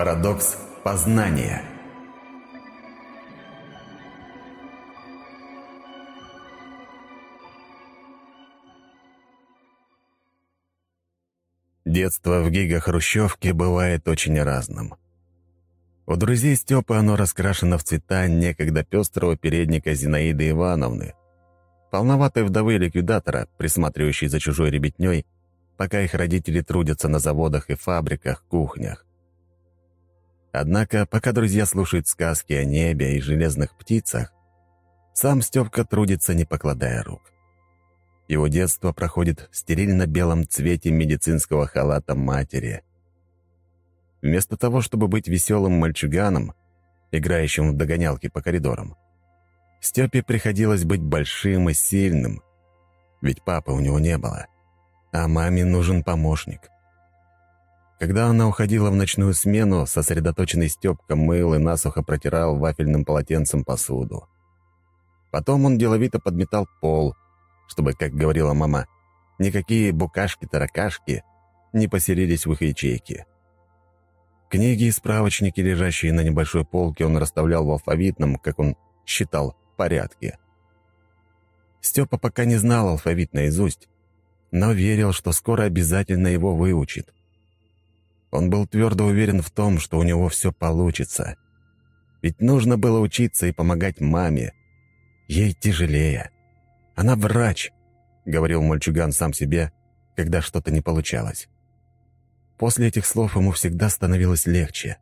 Парадокс познания. Детство в гига-хрущевке бывает очень разным. У друзей Степы оно раскрашено в цвета некогда пестрого передника Зинаиды Ивановны, полноватой вдовы ликвидатора, присматривающей за чужой ребятней, пока их родители трудятся на заводах и фабриках, кухнях. Однако, пока друзья слушают сказки о небе и железных птицах, сам Степка трудится, не покладая рук. Его детство проходит в стерильно-белом цвете медицинского халата матери. Вместо того, чтобы быть веселым мальчуганом, играющим в догонялки по коридорам, Степе приходилось быть большим и сильным, ведь папы у него не было, а маме нужен помощник. Когда она уходила в ночную смену, сосредоточенный Степка мыл и насухо протирал вафельным полотенцем посуду. Потом он деловито подметал пол, чтобы, как говорила мама, никакие букашки-таракашки не поселились в их ячейке. Книги и справочники, лежащие на небольшой полке, он расставлял в алфавитном, как он считал, порядке. Степа пока не знал алфавит наизусть, но верил, что скоро обязательно его выучит. Он был твердо уверен в том, что у него все получится. Ведь нужно было учиться и помогать маме. Ей тяжелее. Она врач, — говорил мальчуган сам себе, когда что-то не получалось. После этих слов ему всегда становилось легче.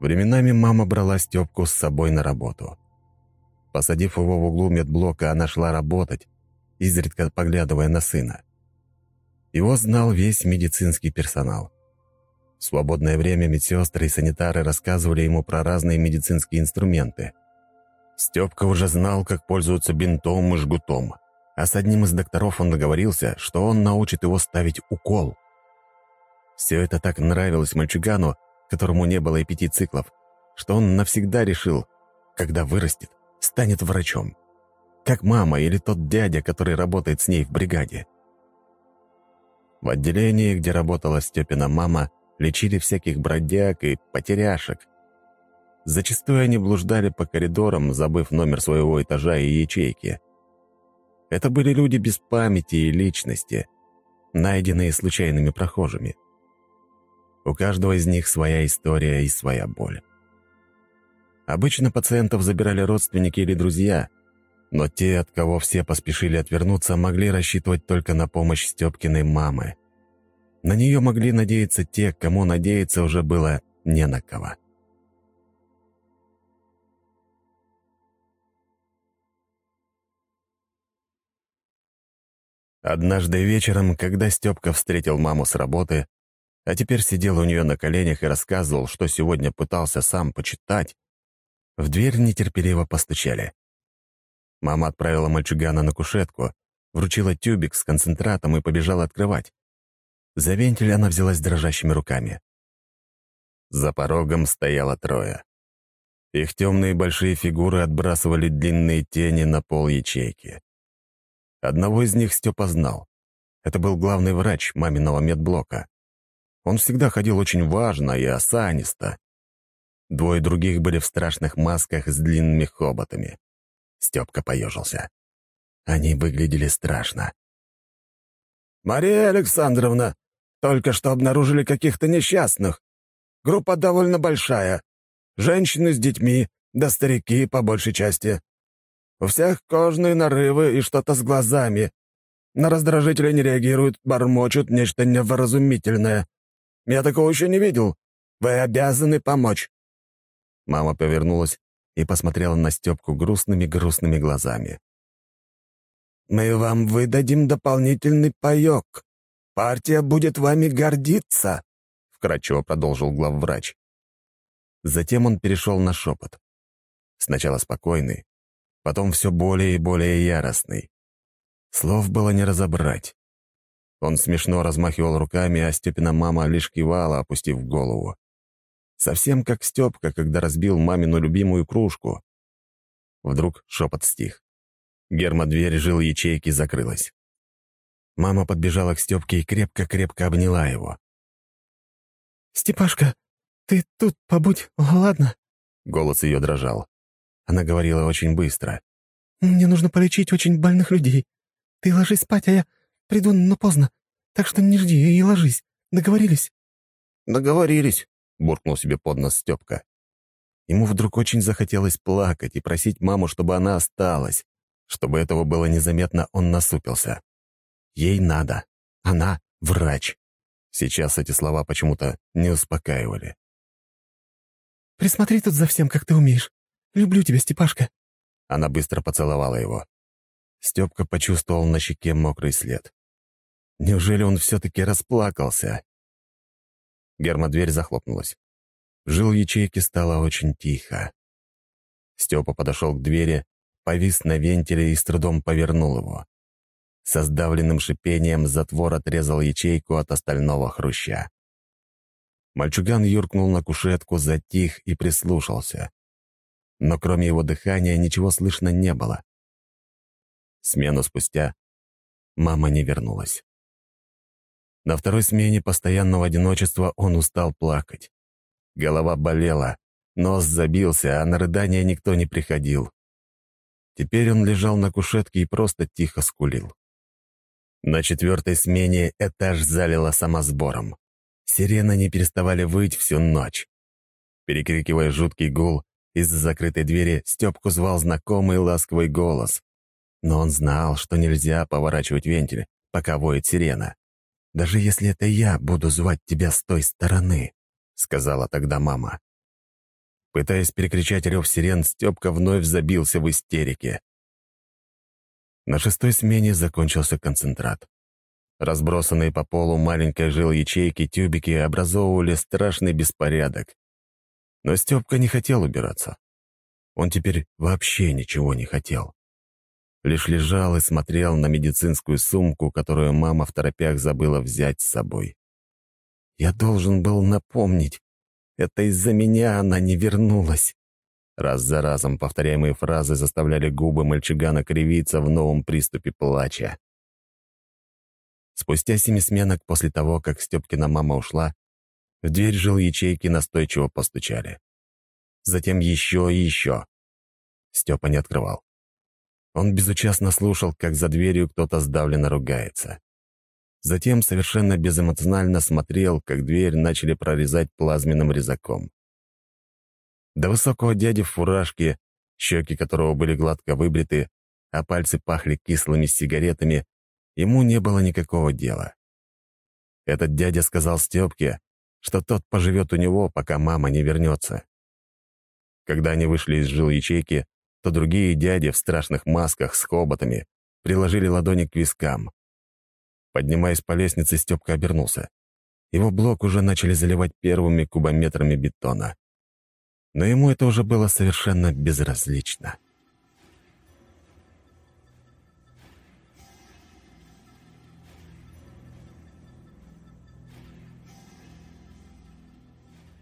Временами мама брала Степку с собой на работу. Посадив его в углу медблока, она шла работать, изредка поглядывая на сына. Его знал весь медицинский персонал. В свободное время медсестры и санитары рассказывали ему про разные медицинские инструменты. Степка уже знал, как пользоваться бинтом и жгутом, а с одним из докторов он договорился, что он научит его ставить укол. Все это так нравилось мальчугану, которому не было и пяти циклов, что он навсегда решил, когда вырастет, станет врачом. Как мама или тот дядя, который работает с ней в бригаде. В отделении, где работала Степина мама, лечили всяких бродяг и потеряшек. Зачастую они блуждали по коридорам, забыв номер своего этажа и ячейки. Это были люди без памяти и личности, найденные случайными прохожими. У каждого из них своя история и своя боль. Обычно пациентов забирали родственники или друзья, но те, от кого все поспешили отвернуться, могли рассчитывать только на помощь Степкиной мамы. На нее могли надеяться те, кому надеяться уже было не на кого. Однажды вечером, когда Степка встретил маму с работы, а теперь сидел у нее на коленях и рассказывал, что сегодня пытался сам почитать, в дверь нетерпеливо постучали. Мама отправила мальчугана на кушетку, вручила тюбик с концентратом и побежала открывать. За вентиль она взялась дрожащими руками. За порогом стояло трое. Их темные большие фигуры отбрасывали длинные тени на пол ячейки. Одного из них Степа знал. Это был главный врач маминого медблока. Он всегда ходил очень важно и осанисто. Двое других были в страшных масках с длинными хоботами. Степка поежился. Они выглядели страшно. «Мария Александровна, только что обнаружили каких-то несчастных. Группа довольно большая. Женщины с детьми, да старики по большей части. У всех кожные нарывы и что-то с глазами. На раздражители не реагируют, бормочут нечто невразумительное. Я такого еще не видел. Вы обязаны помочь». Мама повернулась и посмотрела на Степку грустными-грустными глазами. «Мы вам выдадим дополнительный паёк. Партия будет вами гордиться», — вкратчиво продолжил главврач. Затем он перешел на шепот. Сначала спокойный, потом все более и более яростный. Слов было не разобрать. Он смешно размахивал руками, а Степина мама лишь кивала, опустив голову. Совсем как Степка, когда разбил мамину любимую кружку. Вдруг шепот стих. Герма-дверь жил ячейки закрылась. Мама подбежала к Степке и крепко-крепко обняла его. «Степашка, ты тут побудь, ладно?» Голос ее дрожал. Она говорила очень быстро. «Мне нужно полечить очень больных людей. Ты ложись спать, а я приду, но поздно. Так что не жди и ложись. Договорились?» «Договорились», — буркнул себе под нос Степка. Ему вдруг очень захотелось плакать и просить маму, чтобы она осталась. Чтобы этого было незаметно, он насупился. Ей надо. Она — врач. Сейчас эти слова почему-то не успокаивали. «Присмотри тут за всем, как ты умеешь. Люблю тебя, Степашка». Она быстро поцеловала его. Степка почувствовал на щеке мокрый след. Неужели он все-таки расплакался? Гермодверь захлопнулась. В жил ячейки стало очень тихо. Степа подошел к двери, повис на вентиле и с трудом повернул его. Со сдавленным шипением затвор отрезал ячейку от остального хруща. Мальчуган юркнул на кушетку, затих и прислушался. Но кроме его дыхания ничего слышно не было. Смену спустя мама не вернулась. На второй смене постоянного одиночества он устал плакать. Голова болела, нос забился, а на рыдания никто не приходил. Теперь он лежал на кушетке и просто тихо скулил. На четвертой смене этаж залило самосбором. Сирены не переставали выть всю ночь. Перекрикивая жуткий гул, из-за закрытой двери Степку звал знакомый ласковый голос. Но он знал, что нельзя поворачивать вентиль, пока воет сирена. «Даже если это я буду звать тебя с той стороны», — сказала тогда мама. Пытаясь перекричать рев сирен, Степка вновь забился в истерике. На шестой смене закончился концентрат. Разбросанные по полу маленькой жил ячейки тюбики образовывали страшный беспорядок. Но Степка не хотел убираться. Он теперь вообще ничего не хотел. Лишь лежал и смотрел на медицинскую сумку, которую мама в торопях забыла взять с собой. Я должен был напомнить. Это из-за меня она не вернулась. Раз за разом повторяемые фразы заставляли губы мальчугана кривиться в новом приступе плача. Спустя семи сменок после того, как Степкина мама ушла, в дверь жил ячейки настойчиво постучали. Затем еще и еще. Степа не открывал. Он безучастно слушал, как за дверью кто-то сдавленно ругается. Затем совершенно безэмоционально смотрел, как дверь начали прорезать плазменным резаком. До высокого дяди в фуражке, щеки которого были гладко выбриты, а пальцы пахли кислыми сигаретами, ему не было никакого дела. Этот дядя сказал Степке, что тот поживет у него, пока мама не вернется. Когда они вышли из жил ячейки, то другие дяди в страшных масках с хоботами приложили ладони к вискам. Поднимаясь по лестнице, Степка обернулся. Его блок уже начали заливать первыми кубометрами бетона. Но ему это уже было совершенно безразлично.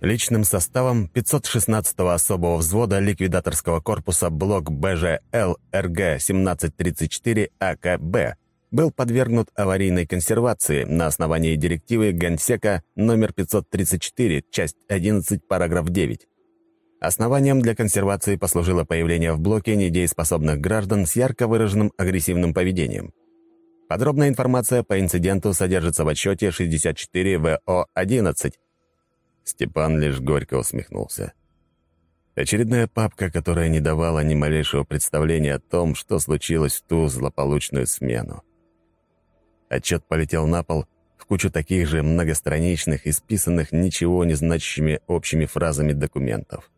Личным составом 516-го особого взвода ликвидаторского корпуса блок БЖЛ РГ-1734 АКБ был подвергнут аварийной консервации на основании директивы Генсека номер 534, часть 11, параграф 9. Основанием для консервации послужило появление в блоке недееспособных граждан с ярко выраженным агрессивным поведением. Подробная информация по инциденту содержится в отчете 64 ВО-11. Степан лишь горько усмехнулся. Очередная папка, которая не давала ни малейшего представления о том, что случилось в ту злополучную смену. Отчет полетел на пол в кучу таких же многостраничных, исписанных ничего не значащими общими фразами документов.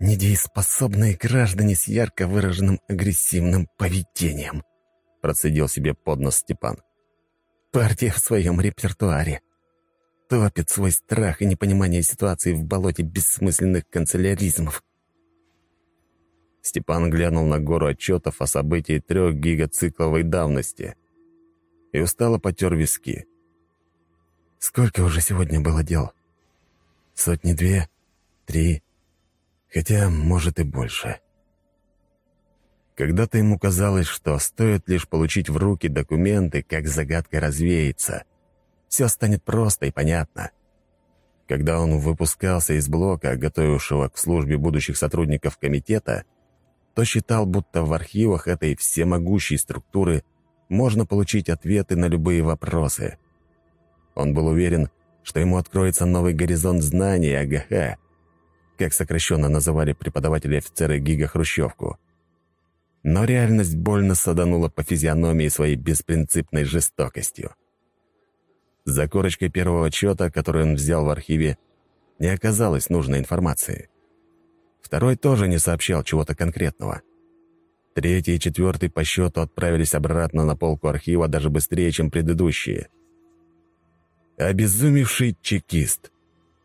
«Недееспособные граждане с ярко выраженным агрессивным поведением», процедил себе под нос Степан. «Партия в своем репертуаре. Топит свой страх и непонимание ситуации в болоте бессмысленных канцеляризмов». Степан глянул на гору отчетов о событии трех гигацикловой давности — и устало потер виски. Сколько уже сегодня было дел? Сотни-две? Три? Хотя, может, и больше. Когда-то ему казалось, что стоит лишь получить в руки документы, как загадка развеется. Все станет просто и понятно. Когда он выпускался из блока, готовившего к службе будущих сотрудников комитета, то считал, будто в архивах этой всемогущей структуры можно получить ответы на любые вопросы. Он был уверен, что ему откроется новый горизонт знаний о как сокращенно называли преподаватели офицеры Гига Хрущевку. Но реальность больно саданула по физиономии своей беспринципной жестокостью. За корочкой первого отчета, который он взял в архиве, не оказалось нужной информации. Второй тоже не сообщал чего-то конкретного. Третий и четвертый по счету отправились обратно на полку архива даже быстрее, чем предыдущие. Обезумевший чекист.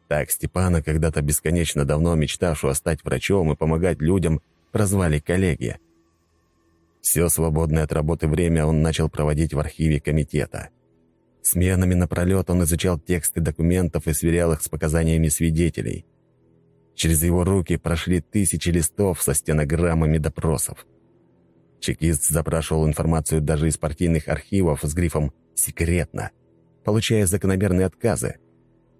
Так Степана, когда-то бесконечно давно мечтавшего стать врачом и помогать людям, прозвали коллеги. Все свободное от работы время он начал проводить в архиве комитета. Сменами напролет он изучал тексты документов и сверял их с показаниями свидетелей. Через его руки прошли тысячи листов со стенограммами допросов. Чекист запрашивал информацию даже из партийных архивов с грифом «секретно», получая закономерные отказы,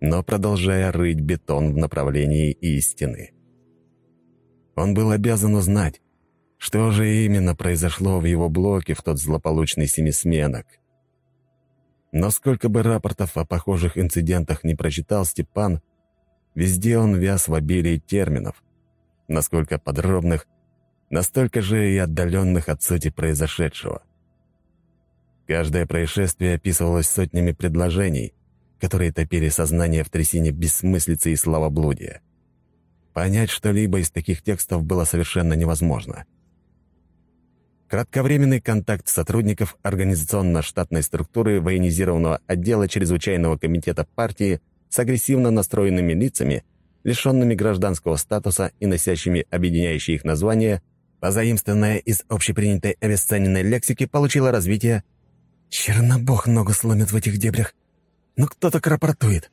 но продолжая рыть бетон в направлении истины. Он был обязан узнать, что же именно произошло в его блоке в тот злополучный семисменок. Но сколько бы рапортов о похожих инцидентах не прочитал Степан, везде он вяз в обилии терминов, насколько подробных, настолько же и отдаленных от сути произошедшего. Каждое происшествие описывалось сотнями предложений, которые топили сознание в трясине бессмыслицы и славоблудия. Понять что-либо из таких текстов было совершенно невозможно — Кратковременный контакт сотрудников организационно-штатной структуры военизированного отдела чрезвычайного комитета партии с агрессивно настроенными лицами, лишенными гражданского статуса и носящими объединяющие их названия, позаимствованное из общепринятой обесцененной лексики, получило развитие «Чернобог ногу сломит в этих дебрях, но кто то рапортует».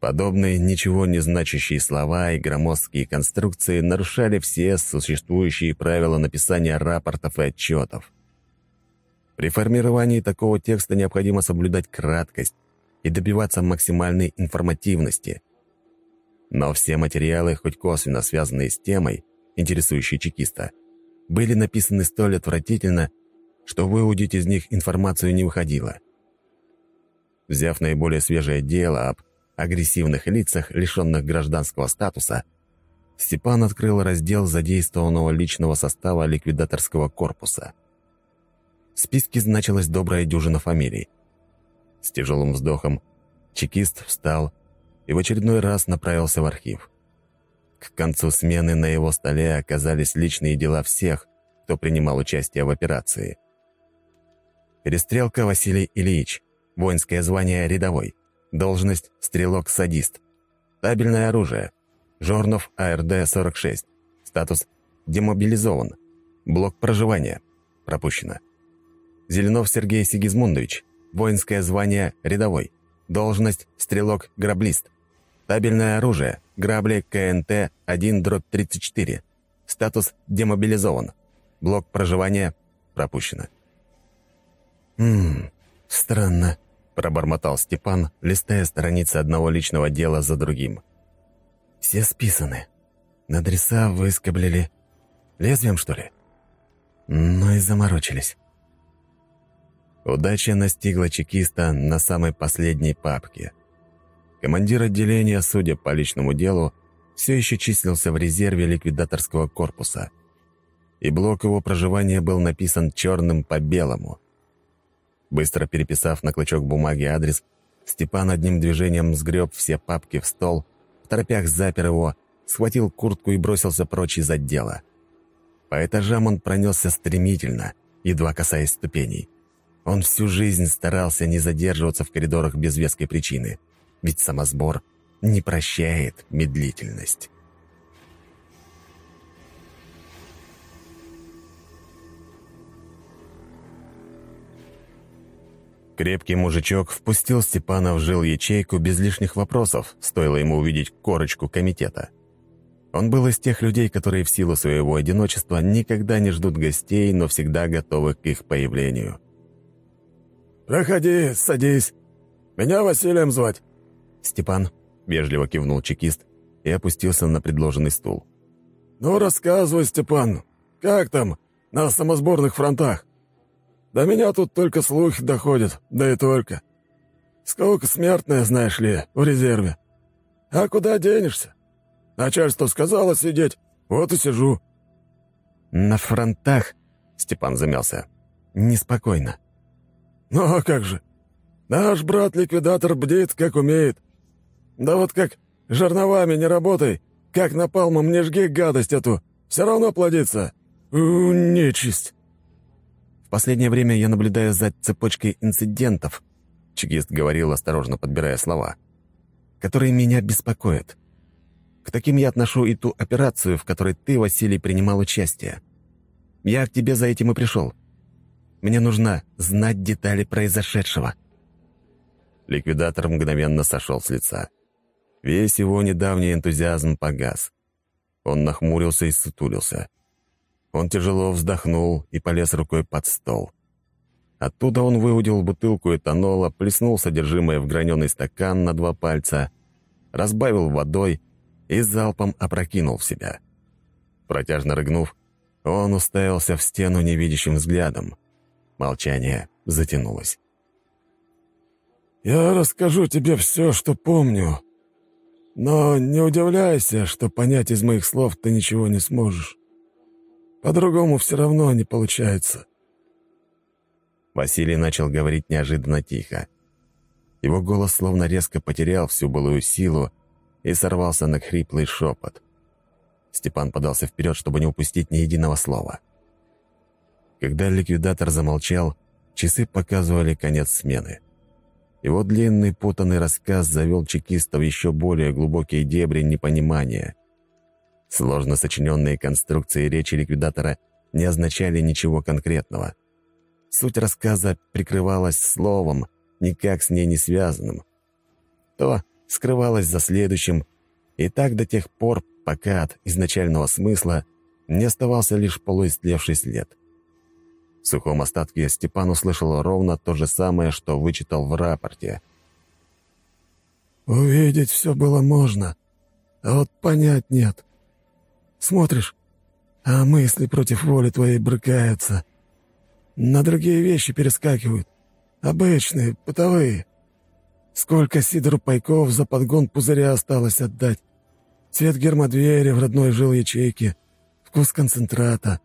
Подобные ничего не значащие слова и громоздкие конструкции нарушали все существующие правила написания рапортов и отчетов. При формировании такого текста необходимо соблюдать краткость и добиваться максимальной информативности. Но все материалы, хоть косвенно связанные с темой, интересующей чекиста, были написаны столь отвратительно, что выудить из них информацию не выходило. Взяв наиболее свежее дело об агрессивных лицах, лишенных гражданского статуса, Степан открыл раздел задействованного личного состава ликвидаторского корпуса. В списке значилась добрая дюжина фамилий. С тяжелым вздохом чекист встал и в очередной раз направился в архив. К концу смены на его столе оказались личные дела всех, кто принимал участие в операции. Перестрелка Василий Ильич, воинское звание рядовой. Должность – стрелок-садист. Табельное оружие. Жорнов АРД-46. Статус – демобилизован. Блок проживания. Пропущено. Зеленов Сергей Сигизмундович. Воинское звание – рядовой. Должность – стрелок-граблист. Табельное оружие. Грабли КНТ-1-34. Статус – демобилизован. Блок проживания – пропущено. «Ммм, странно», — пробормотал Степан, листая страницы одного личного дела за другим. «Все списаны. На адреса выскоблили. Лезвием, что ли? Ну и заморочились». Удача настигла чекиста на самой последней папке. Командир отделения, судя по личному делу, все еще числился в резерве ликвидаторского корпуса. И блок его проживания был написан черным по белому — Быстро переписав на клочок бумаги адрес, Степан одним движением сгреб все папки в стол, в торопях запер его, схватил куртку и бросился прочь из отдела. По этажам он пронесся стремительно, едва касаясь ступеней. Он всю жизнь старался не задерживаться в коридорах без веской причины, ведь самосбор не прощает медлительность. Крепкий мужичок впустил Степана в жил ячейку без лишних вопросов, стоило ему увидеть корочку комитета. Он был из тех людей, которые в силу своего одиночества никогда не ждут гостей, но всегда готовы к их появлению. «Проходи, садись. Меня Василием звать». «Степан, — вежливо кивнул чекист и опустился на предложенный стул. «Ну, рассказывай, Степан, как там на самосборных фронтах? До меня тут только слухи доходят, да и только. Сколько смертная, знаешь ли, в резерве. А куда денешься? Начальство сказало сидеть, вот и сижу». «На фронтах», — Степан замялся, — «неспокойно». «Ну а как же? Наш брат-ликвидатор бдит, как умеет. Да вот как жерновами не работай, как напалмом не жги гадость эту, все равно плодится. У, нечисть». «В последнее время я наблюдаю за цепочкой инцидентов», — чекист говорил, осторожно подбирая слова, «которые меня беспокоят. К таким я отношу и ту операцию, в которой ты, Василий, принимал участие. Я к тебе за этим и пришел. Мне нужно знать детали произошедшего». Ликвидатор мгновенно сошел с лица. Весь его недавний энтузиазм погас. Он нахмурился и сутулился. Он тяжело вздохнул и полез рукой под стол. Оттуда он выудил бутылку этанола, плеснул содержимое в граненый стакан на два пальца, разбавил водой и залпом опрокинул в себя. Протяжно рыгнув, он уставился в стену невидящим взглядом. Молчание затянулось. «Я расскажу тебе все, что помню. Но не удивляйся, что понять из моих слов ты ничего не сможешь. По-другому все равно не получается». Василий начал говорить неожиданно тихо. Его голос словно резко потерял всю былую силу и сорвался на хриплый шепот. Степан подался вперед, чтобы не упустить ни единого слова. Когда ликвидатор замолчал, часы показывали конец смены. Его длинный путанный рассказ завел чекистов еще более глубокие дебри непонимания. Сложно сочиненные конструкции речи ликвидатора не означали ничего конкретного. Суть рассказа прикрывалась словом, никак с ней не связанным. То скрывалось за следующим, и так до тех пор, пока от изначального смысла не оставался лишь полуистлевший след. В сухом остатке Степан услышал ровно то же самое, что вычитал в рапорте. «Увидеть все было можно, а вот понять нет. Смотришь, а мысли против воли твоей брыкаются. На другие вещи перескакивают. Обычные, бытовые. Сколько Сидору Пайков за подгон пузыря осталось отдать? Цвет гермодвери в родной жил ячейке, вкус концентрата.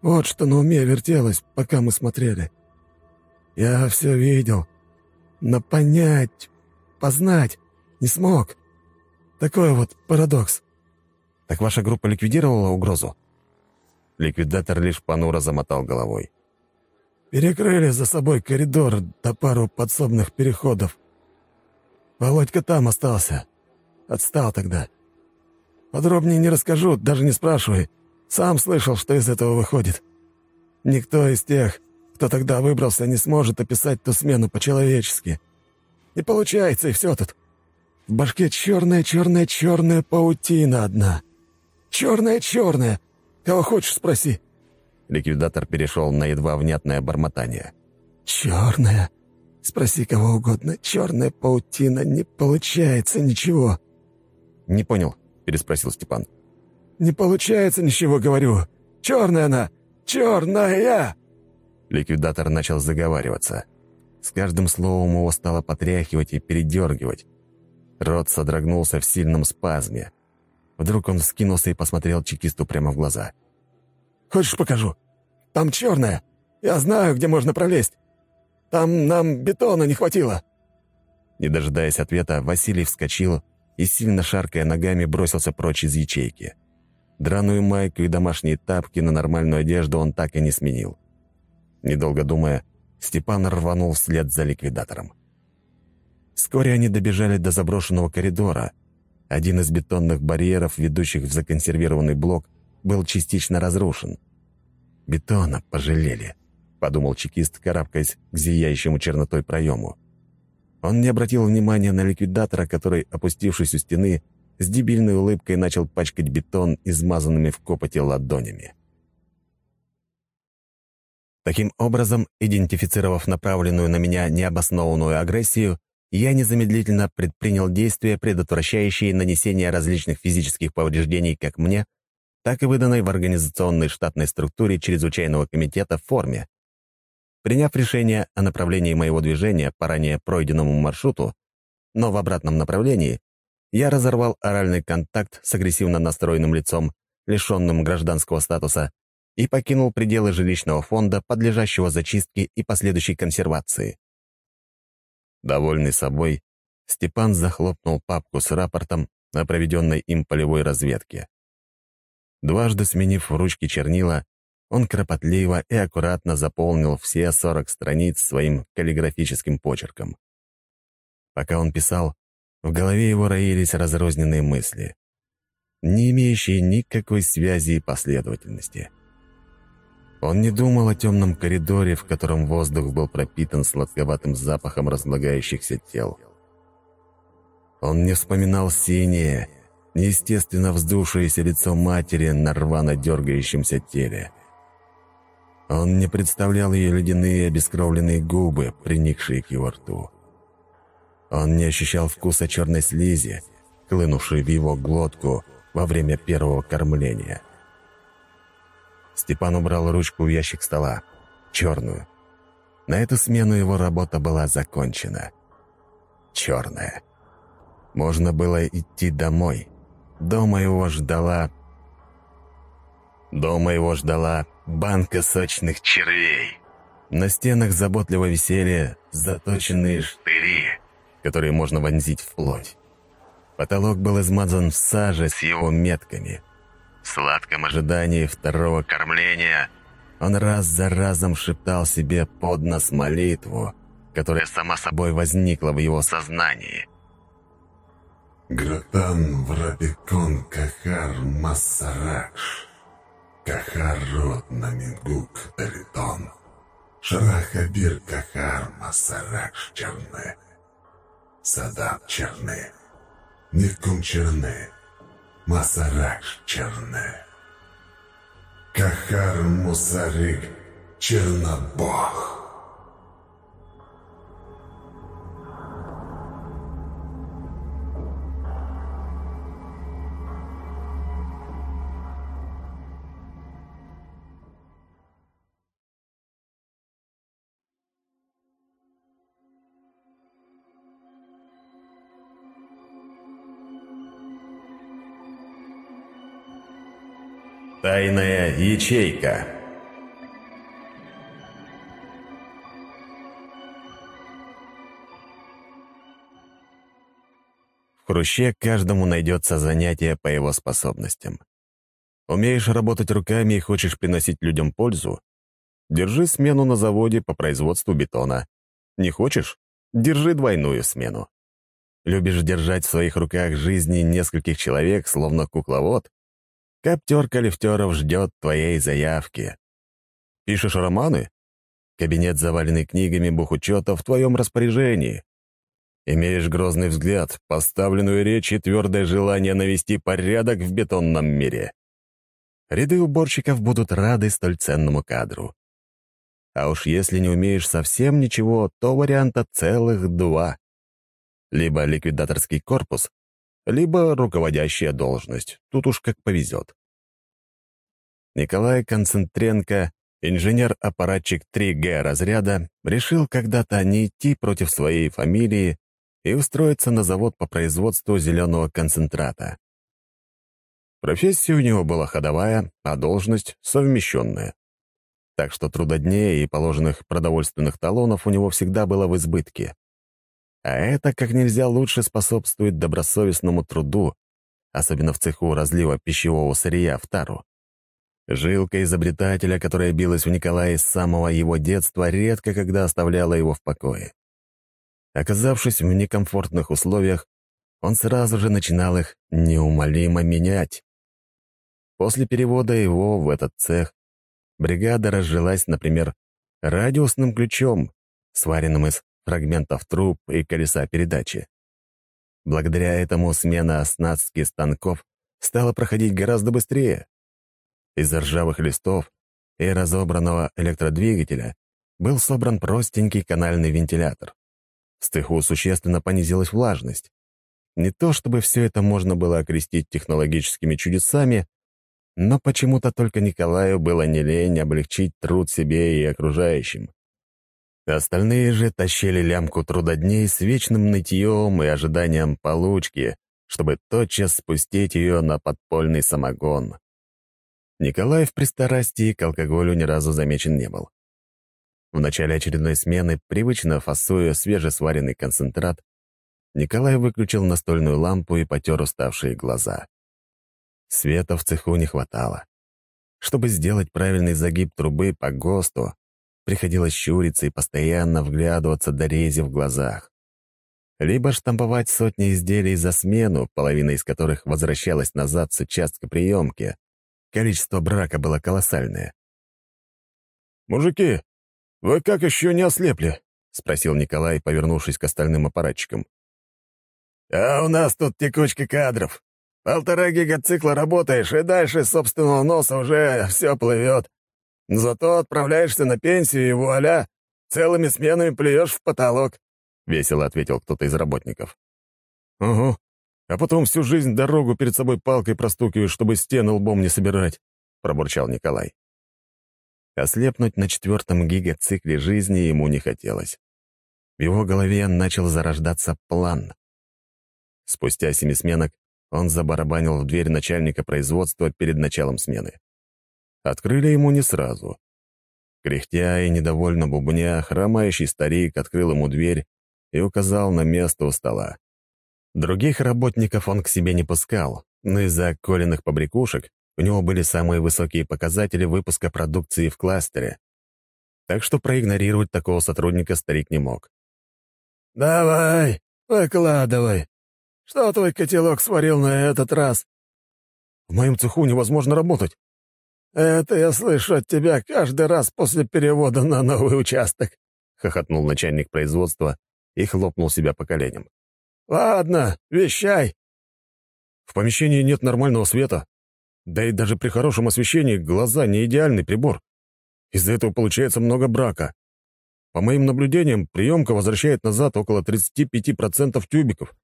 Вот что на уме вертелось, пока мы смотрели. Я все видел, но понять, познать не смог. Такой вот парадокс. «Так ваша группа ликвидировала угрозу?» Ликвидатор лишь понуро замотал головой. «Перекрыли за собой коридор до пару подсобных переходов. Володька там остался. Отстал тогда. Подробнее не расскажу, даже не спрашивай. Сам слышал, что из этого выходит. Никто из тех, кто тогда выбрался, не сможет описать ту смену по-человечески. Не получается, и все тут. В башке черная-черная-черная паутина одна. Черная-черная. Кого хочешь, спроси. Ликвидатор перешел на едва внятное бормотание. «Черная? Спроси кого угодно. Черная паутина. Не получается ничего». «Не понял. — переспросил Степан. «Не получается ничего, говорю. Черная она! Черная!» Ликвидатор начал заговариваться. С каждым словом его стало потряхивать и передергивать. Рот содрогнулся в сильном спазме. Вдруг он вскинулся и посмотрел чекисту прямо в глаза. «Хочешь, покажу? Там черная. Я знаю, где можно пролезть. Там нам бетона не хватило». Не дожидаясь ответа, Василий вскочил и, сильно шаркая ногами, бросился прочь из ячейки. Драную майку и домашние тапки на нормальную одежду он так и не сменил. Недолго думая, Степан рванул вслед за ликвидатором. Вскоре они добежали до заброшенного коридора. Один из бетонных барьеров, ведущих в законсервированный блок, был частично разрушен. «Бетона пожалели», — подумал чекист, карабкаясь к зияющему чернотой проему. Он не обратил внимания на ликвидатора, который, опустившись у стены, с дебильной улыбкой начал пачкать бетон измазанными в копоти ладонями. Таким образом, идентифицировав направленную на меня необоснованную агрессию, я незамедлительно предпринял действия, предотвращающие нанесение различных физических повреждений как мне, так и выданной в организационной штатной структуре чрезвычайного комитета форме. Приняв решение о направлении моего движения по ранее пройденному маршруту, но в обратном направлении, я разорвал оральный контакт с агрессивно настроенным лицом, лишенным гражданского статуса, и покинул пределы жилищного фонда, подлежащего зачистке и последующей консервации. Довольный собой, Степан захлопнул папку с рапортом о проведенной им полевой разведке. Дважды сменив в ручке чернила, он кропотливо и аккуратно заполнил все 40 страниц своим каллиграфическим почерком. Пока он писал, в голове его роились разрозненные мысли, не имеющие никакой связи и последовательности. Он не думал о темном коридоре, в котором воздух был пропитан сладковатым запахом разлагающихся тел. Он не вспоминал синее, неестественно вздувшееся лицо матери на рвано дергающемся теле. Он не представлял ее ледяные обескровленные губы, приникшие к его рту. Он не ощущал вкуса черной слизи, хлынувшей в его глотку во время первого кормления. Степан убрал ручку в ящик стола, черную. На эту смену его работа была закончена. Черная. Можно было идти домой. Дома его ждала... Дома его ждала банка сочных червей. На стенах заботливо висели заточенные штыри, которые можно вонзить в плоть. Потолок был измазан в саже с его метками. Сладком ожидании второго кормления он раз за разом шептал себе под нос молитву, которая сама собой возникла в его сознании. Гратан Врабикон Кахар Массаракш Кахар Рот Намингук Таритон Шарахабир Кахар Массаракш Черны Садап Черны Никум Черны Масаракш Черны Кахар Мусарик Чернобог Тайная ячейка. В Хруще каждому найдется занятие по его способностям. Умеешь работать руками и хочешь приносить людям пользу? Держи смену на заводе по производству бетона. Не хочешь? Держи двойную смену. Любишь держать в своих руках жизни нескольких человек, словно кукловод? Коптерка лифтеров ждет твоей заявки. Пишешь романы? Кабинет, заваленный книгами бухучета, в твоем распоряжении. Имеешь грозный взгляд, поставленную речь и твердое желание навести порядок в бетонном мире. Ряды уборщиков будут рады столь ценному кадру. А уж если не умеешь совсем ничего, то варианта целых два. Либо ликвидаторский корпус, либо руководящая должность. Тут уж как повезет. Николай Концентренко, инженер-аппаратчик 3Г разряда, решил когда-то не идти против своей фамилии и устроиться на завод по производству зеленого концентрата. Профессия у него была ходовая, а должность — совмещенная. Так что трудодней и положенных продовольственных талонов у него всегда было в избытке. А это как нельзя лучше способствует добросовестному труду, особенно в цеху разлива пищевого сырья в тару. Жилка изобретателя, которая билась в Николае с самого его детства, редко когда оставляла его в покое. Оказавшись в некомфортных условиях, он сразу же начинал их неумолимо менять. После перевода его в этот цех бригада разжилась, например, радиусным ключом, сваренным из фрагментов труб и колеса передачи. Благодаря этому смена оснастки станков стала проходить гораздо быстрее. Из ржавых листов и разобранного электродвигателя был собран простенький канальный вентилятор. В цеху существенно понизилась влажность. Не то чтобы все это можно было окрестить технологическими чудесами, но почему-то только Николаю было не лень облегчить труд себе и окружающим. Остальные же тащили лямку трудодней с вечным нытьем и ожиданием получки, чтобы тотчас спустить ее на подпольный самогон. Николай в пристрастии к алкоголю ни разу замечен не был. В начале очередной смены, привычно фасуя свежесваренный концентрат, Николай выключил настольную лампу и потер уставшие глаза. Света в цеху не хватало. Чтобы сделать правильный загиб трубы по ГОСТу, приходилось щуриться и постоянно вглядываться до рези в глазах. Либо штамповать сотни изделий за смену, половина из которых возвращалась назад с участка приемки. Количество брака было колоссальное. «Мужики, вы как еще не ослепли?» — спросил Николай, повернувшись к остальным аппаратчикам. «А у нас тут текучка кадров. Полтора гигацикла работаешь, и дальше собственного носа уже все плывет. Зато отправляешься на пенсию, и вуаля, целыми сменами плюешь в потолок», — весело ответил кто-то из работников. «Угу. А потом всю жизнь дорогу перед собой палкой простукиваешь, чтобы стены лбом не собирать», — пробурчал Николай. Ослепнуть на четвертом гигацикле жизни ему не хотелось. В его голове начал зарождаться план. Спустя семи сменок он забарабанил в дверь начальника производства перед началом смены. Открыли ему не сразу. Кряхтя и недовольно бубня, хромающий старик открыл ему дверь и указал на место у стола. Других работников он к себе не пускал, но из-за коленных побрякушек у него были самые высокие показатели выпуска продукции в кластере. Так что проигнорировать такого сотрудника старик не мог. «Давай, выкладывай», что твой котелок сварил на этот раз?» «В моем цеху невозможно работать». «Это я слышу от тебя каждый раз после перевода на новый участок», — хохотнул начальник производства и хлопнул себя по коленям. «Ладно, вещай». «В помещении нет нормального света. Да и даже при хорошем освещении глаза — не идеальный прибор. Из-за этого получается много брака. По моим наблюдениям, приемка возвращает назад около 35% тюбиков.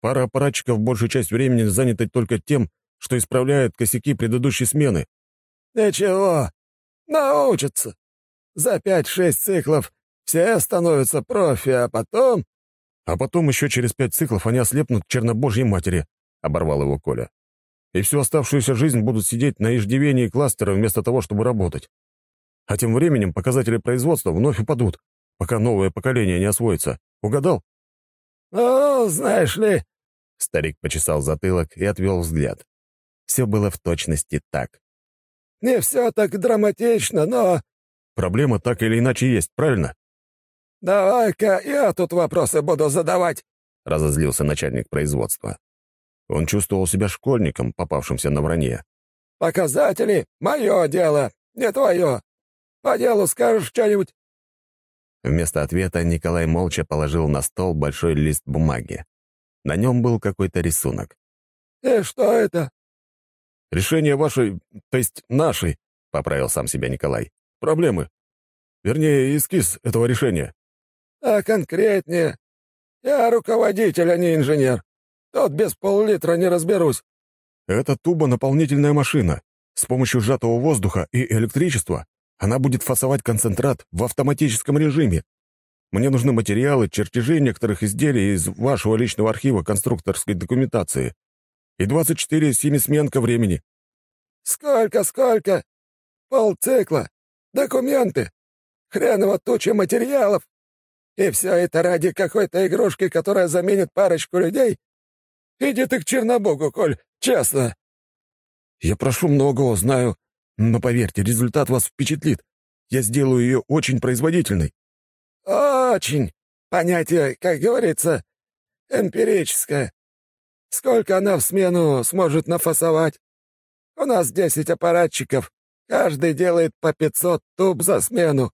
Пара аппаратчиков большую часть времени заняты только тем, что исправляют косяки предыдущей смены. «Ничего, научатся. За пять-шесть циклов все становятся профи, а потом...» «А потом еще через пять циклов они ослепнут к чернобожьей матери», — оборвал его Коля. «И всю оставшуюся жизнь будут сидеть на иждивении кластера вместо того, чтобы работать. А тем временем показатели производства вновь упадут, пока новое поколение не освоится. Угадал?» «Ну, знаешь ли, Старик почесал затылок и отвел взгляд. Все было в точности так. «Не все так драматично, но...» «Проблема так или иначе есть, правильно?» «Давай-ка я тут вопросы буду задавать», — разозлился начальник производства. Он чувствовал себя школьником, попавшимся на вранье. «Показатели — мое дело, не твое. По делу скажешь что-нибудь?» Вместо ответа Николай молча положил на стол большой лист бумаги. На нем был какой-то рисунок. «И «Э, что это?» «Решение вашей, то есть нашей», — поправил сам себя Николай. «Проблемы. Вернее, эскиз этого решения». «А конкретнее? Я руководитель, а не инженер. Тут без пол-литра не разберусь». «Это тубо-наполнительная машина. С помощью сжатого воздуха и электричества она будет фасовать концентрат в автоматическом режиме. Мне нужны материалы, чертежи некоторых изделий из вашего личного архива конструкторской документации. И 24 семисменка времени». «Сколько, сколько? Полцикла. Документы. Хреново туча материалов. И все это ради какой-то игрушки, которая заменит парочку людей? Иди ты к Чернобогу, Коль, честно». «Я прошу многого, знаю, но поверьте, результат вас впечатлит. Я сделаю ее очень производительной». «Очень. Понятие, как говорится, эмпирическое. Сколько она в смену сможет нафасовать? У нас десять аппаратчиков. Каждый делает по пятьсот туб за смену.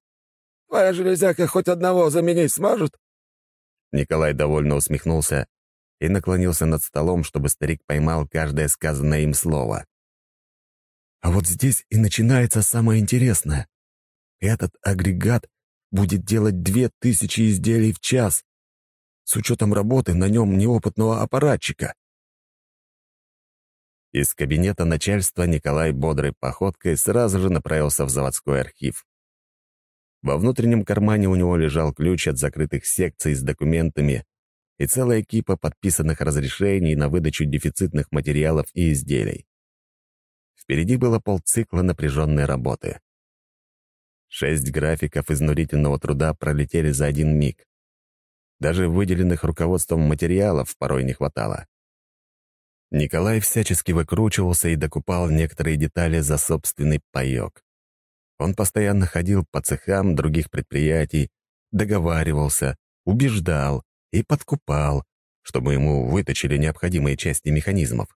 Твоя железяка хоть одного заменить сможет?» Николай довольно усмехнулся и наклонился над столом, чтобы старик поймал каждое сказанное им слово. А вот здесь и начинается самое интересное. Этот агрегат будет делать две тысячи изделий в час. с учетом работы на нем неопытного аппаратчика. Из кабинета начальства Николай бодрой походкой сразу же направился в заводской архив. Во внутреннем кармане у него лежал ключ от закрытых секций с документами и целая кипа подписанных разрешений на выдачу дефицитных материалов и изделий. Впереди было полцикла напряженной работы. Шесть графиков изнурительного труда пролетели за один миг. Даже выделенных руководством материалов порой не хватало. Николай всячески выкручивался и докупал некоторые детали за собственный паёк. Он постоянно ходил по цехам других предприятий, договаривался, убеждал и подкупал, чтобы ему выточили необходимые части механизмов.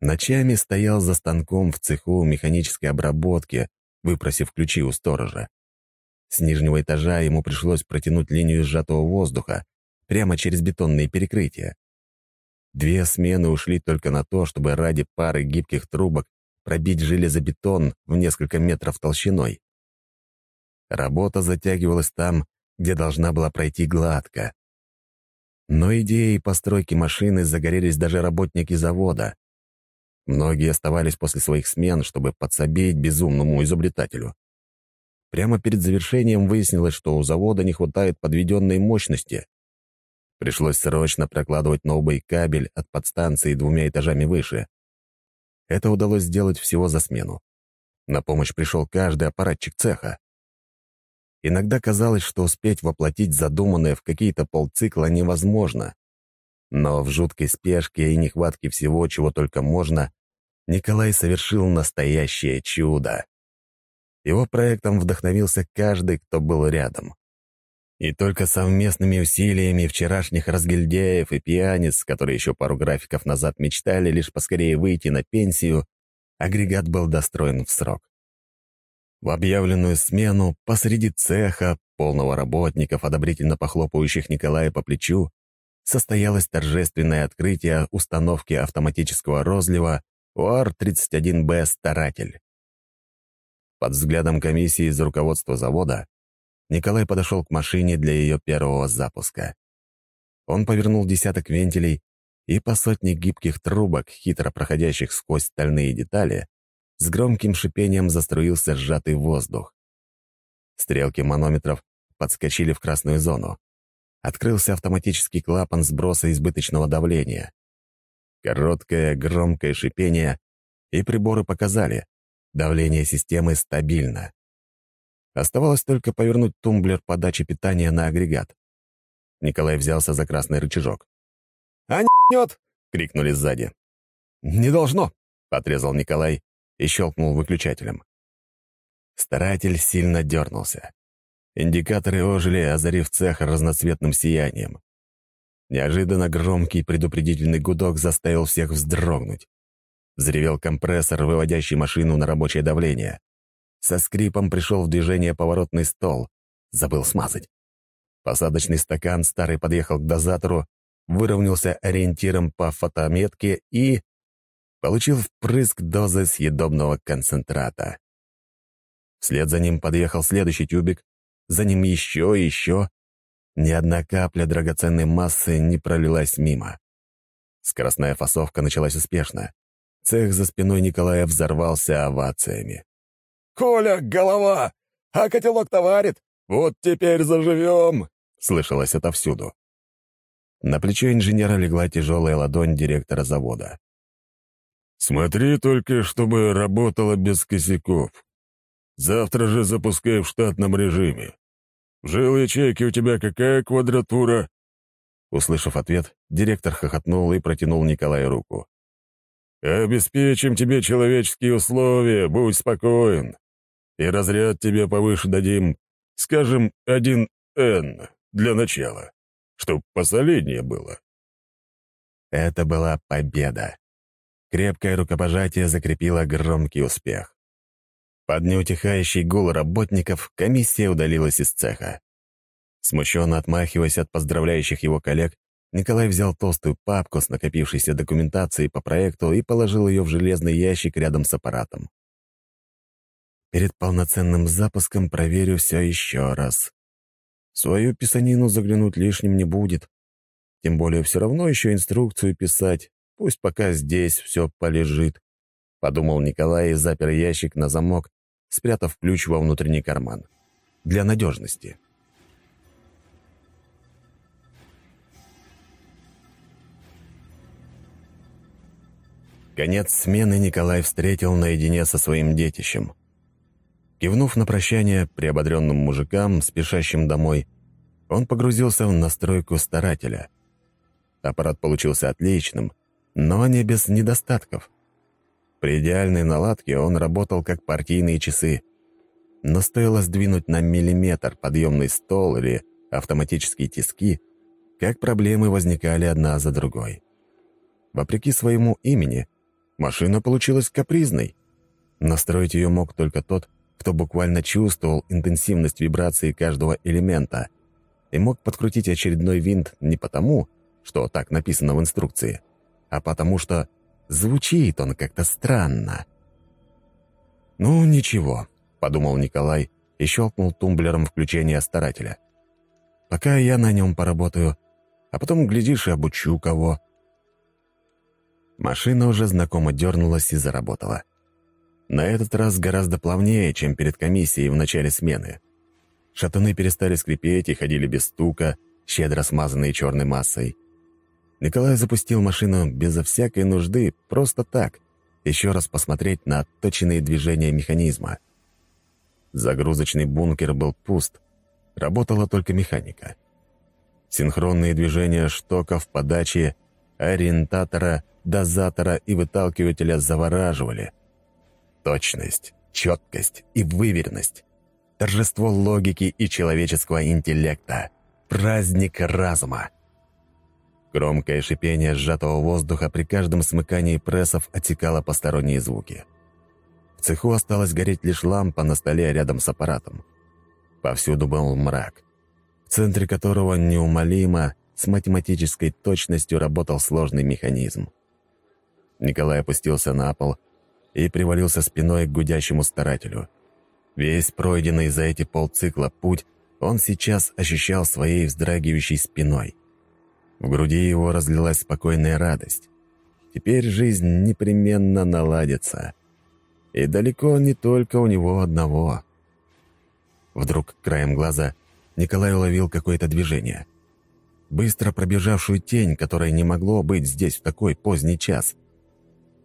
Ночами стоял за станком в цеху механической обработки, выпросив ключи у сторожа. С нижнего этажа ему пришлось протянуть линию сжатого воздуха прямо через бетонные перекрытия. Две смены ушли только на то, чтобы ради пары гибких трубок пробить железобетон в несколько метров толщиной. Работа затягивалась там, где должна была пройти гладко. Но идеей постройки машины загорелись даже работники завода. Многие оставались после своих смен, чтобы подсобить безумному изобретателю. Прямо перед завершением выяснилось, что у завода не хватает подведенной мощности. Пришлось срочно прокладывать новый кабель от подстанции двумя этажами выше. Это удалось сделать всего за смену. На помощь пришел каждый аппаратчик цеха. Иногда казалось, что успеть воплотить задуманное в какие-то полцикла невозможно. Но в жуткой спешке и нехватке всего, чего только можно, Николай совершил настоящее чудо. Его проектом вдохновился каждый, кто был рядом. И только совместными усилиями вчерашних разгильдяев и пьяниц, которые еще пару графиков назад мечтали лишь поскорее выйти на пенсию, агрегат был достроен в срок. В объявленную смену посреди цеха, полного работников, одобрительно похлопающих Николая по плечу, состоялось торжественное открытие установки автоматического розлива УАР-31Б «Старатель». Под взглядом комиссии из руководства завода Николай подошел к машине для ее первого запуска. Он повернул десяток вентилей, и по сотне гибких трубок, хитро проходящих сквозь стальные детали, с громким шипением заструился сжатый воздух. Стрелки манометров подскочили в красную зону. Открылся автоматический клапан сброса избыточного давления. Короткое, громкое шипение, и приборы показали, давление системы стабильно. Оставалось только повернуть тумблер подачи питания на агрегат. Николай взялся за красный рычажок. «А нет!» — крикнули сзади. «Не должно!» — отрезал Николай и щелкнул выключателем. Старатель сильно дернулся. Индикаторы ожили, озарив цех разноцветным сиянием. Неожиданно громкий предупредительный гудок заставил всех вздрогнуть. Взревел компрессор, выводящий машину на рабочее давление. Со скрипом пришел в движение поворотный стол. Забыл смазать. Посадочный стакан старый подъехал к дозатору, выровнялся ориентиром по фотометке и... получил впрыск дозы съедобного концентрата. Вслед за ним подъехал следующий тюбик, за ним еще и еще. Ни одна капля драгоценной массы не пролилась мимо. Скоростная фасовка началась успешно. Цех за спиной Николая взорвался овациями. «Коля, голова! А котелок-то варит! Вот теперь заживем!» — слышалось отовсюду. На плечо инженера легла тяжелая ладонь директора завода. «Смотри только, чтобы работало без косяков. Завтра же запускай в штатном режиме. В жил ячейки у тебя какая квадратура?» Услышав ответ, директор хохотнул и протянул Николаю руку. «Обеспечим тебе человеческие условия, будь спокоен и разряд тебе повыше дадим, скажем, один Н для начала, чтоб посолиднее было». Это была победа. Крепкое рукопожатие закрепило громкий успех. Под неутихающий гул работников комиссия удалилась из цеха. Смущенно отмахиваясь от поздравляющих его коллег, Николай взял толстую папку с накопившейся документацией по проекту и положил ее в железный ящик рядом с аппаратом. Перед полноценным запуском проверю все еще раз. свою писанину заглянуть лишним не будет. Тем более все равно еще инструкцию писать. Пусть пока здесь все полежит. Подумал Николай и запер ящик на замок, спрятав ключ во внутренний карман. Для надежности. Конец смены Николай встретил наедине со своим детищем. Кивнув на прощание приободренным мужикам, спешащим домой, он погрузился в настройку старателя. Аппарат получился отличным, но не без недостатков. При идеальной наладке он работал как партийные часы. Но стоило сдвинуть на миллиметр подъемный стол или автоматические тиски, как проблемы возникали одна за другой. Вопреки своему имени, машина получилась капризной. Настроить ее мог только тот, кто буквально чувствовал интенсивность вибрации каждого элемента и мог подкрутить очередной винт не потому, что так написано в инструкции, а потому что звучит он как-то странно. «Ну, ничего», — подумал Николай и щелкнул тумблером включения старателя. «Пока я на нем поработаю, а потом, глядишь, и обучу кого». Машина уже знакомо дернулась и заработала. На этот раз гораздо плавнее, чем перед комиссией в начале смены. Шатуны перестали скрипеть и ходили без стука, щедро смазанные черной массой. Николай запустил машину безо всякой нужды, просто так, еще раз посмотреть на отточенные движения механизма. Загрузочный бункер был пуст, работала только механика. Синхронные движения штоков подачи, ориентатора, дозатора и выталкивателя завораживали – Точность, четкость и выверенность. Торжество логики и человеческого интеллекта. Праздник разума. Громкое шипение сжатого воздуха при каждом смыкании прессов отсекало посторонние звуки. В цеху осталось гореть лишь лампа на столе рядом с аппаратом. Повсюду был мрак, в центре которого неумолимо, с математической точностью работал сложный механизм. Николай опустился на пол и привалился спиной к гудящему старателю. Весь пройденный за эти полцикла путь он сейчас ощущал своей вздрагивающей спиной. В груди его разлилась спокойная радость. Теперь жизнь непременно наладится. И далеко не только у него одного. Вдруг краем глаза Николай уловил какое-то движение. Быстро пробежавшую тень, которая не могло быть здесь в такой поздний час —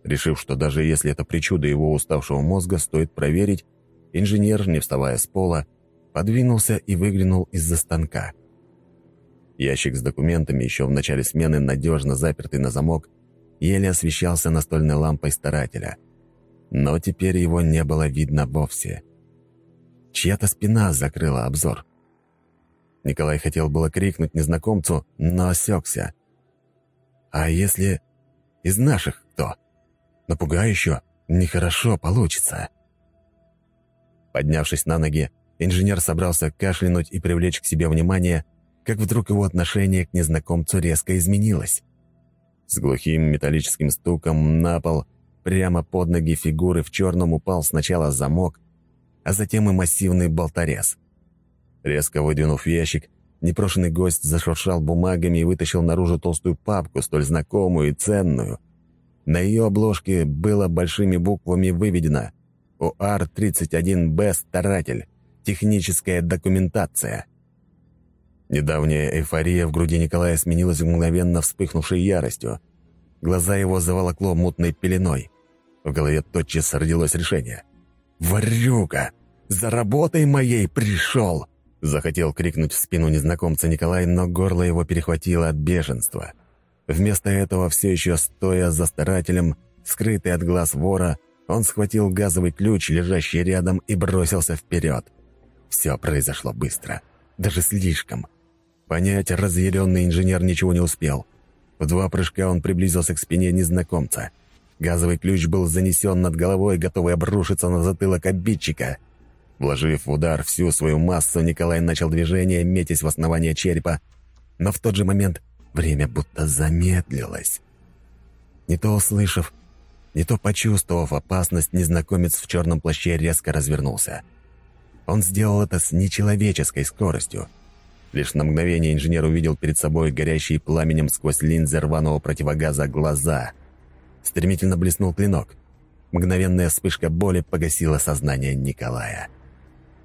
Решив, что даже если это причуда его уставшего мозга, стоит проверить, инженер, не вставая с пола, подвинулся и выглянул из-за станка. Ящик с документами, еще в начале смены надежно запертый на замок, еле освещался настольной лампой старателя. Но теперь его не было видно вовсе. Чья-то спина закрыла обзор. Николай хотел было крикнуть незнакомцу, но осекся. «А если из наших кто?» Напугай еще, нехорошо получится». Поднявшись на ноги, инженер собрался кашлянуть и привлечь к себе внимание, как вдруг его отношение к незнакомцу резко изменилось. С глухим металлическим стуком на пол, прямо под ноги фигуры в черном упал сначала замок, а затем и массивный болторез. Резко выдвинув ящик, непрошенный гость зашуршал бумагами и вытащил наружу толстую папку, столь знакомую и ценную — на ее обложке было большими буквами выведено «УАР-31Б «Старатель. Техническая документация». Недавняя эйфория в груди Николая сменилась мгновенно вспыхнувшей яростью. Глаза его заволокло мутной пеленой. В голове тотчас родилось решение. «Варюга! За работой моей пришел!» Захотел крикнуть в спину незнакомца Николай, но горло его перехватило от беженства – Вместо этого, все еще стоя за старателем, скрытый от глаз вора, он схватил газовый ключ, лежащий рядом, и бросился вперед. Все произошло быстро. Даже слишком. Понять разъяренный инженер ничего не успел. В два прыжка он приблизился к спине незнакомца. Газовый ключ был занесен над головой, готовый обрушиться на затылок обидчика. Вложив в удар всю свою массу, Николай начал движение, метясь в основание черепа, но в тот же момент Время будто замедлилось. Не то услышав, не то почувствовав опасность, незнакомец в черном плаще резко развернулся. Он сделал это с нечеловеческой скоростью. Лишь на мгновение инженер увидел перед собой горящие пламенем сквозь линзы рваного противогаза глаза. Стремительно блеснул клинок. Мгновенная вспышка боли погасила сознание Николая.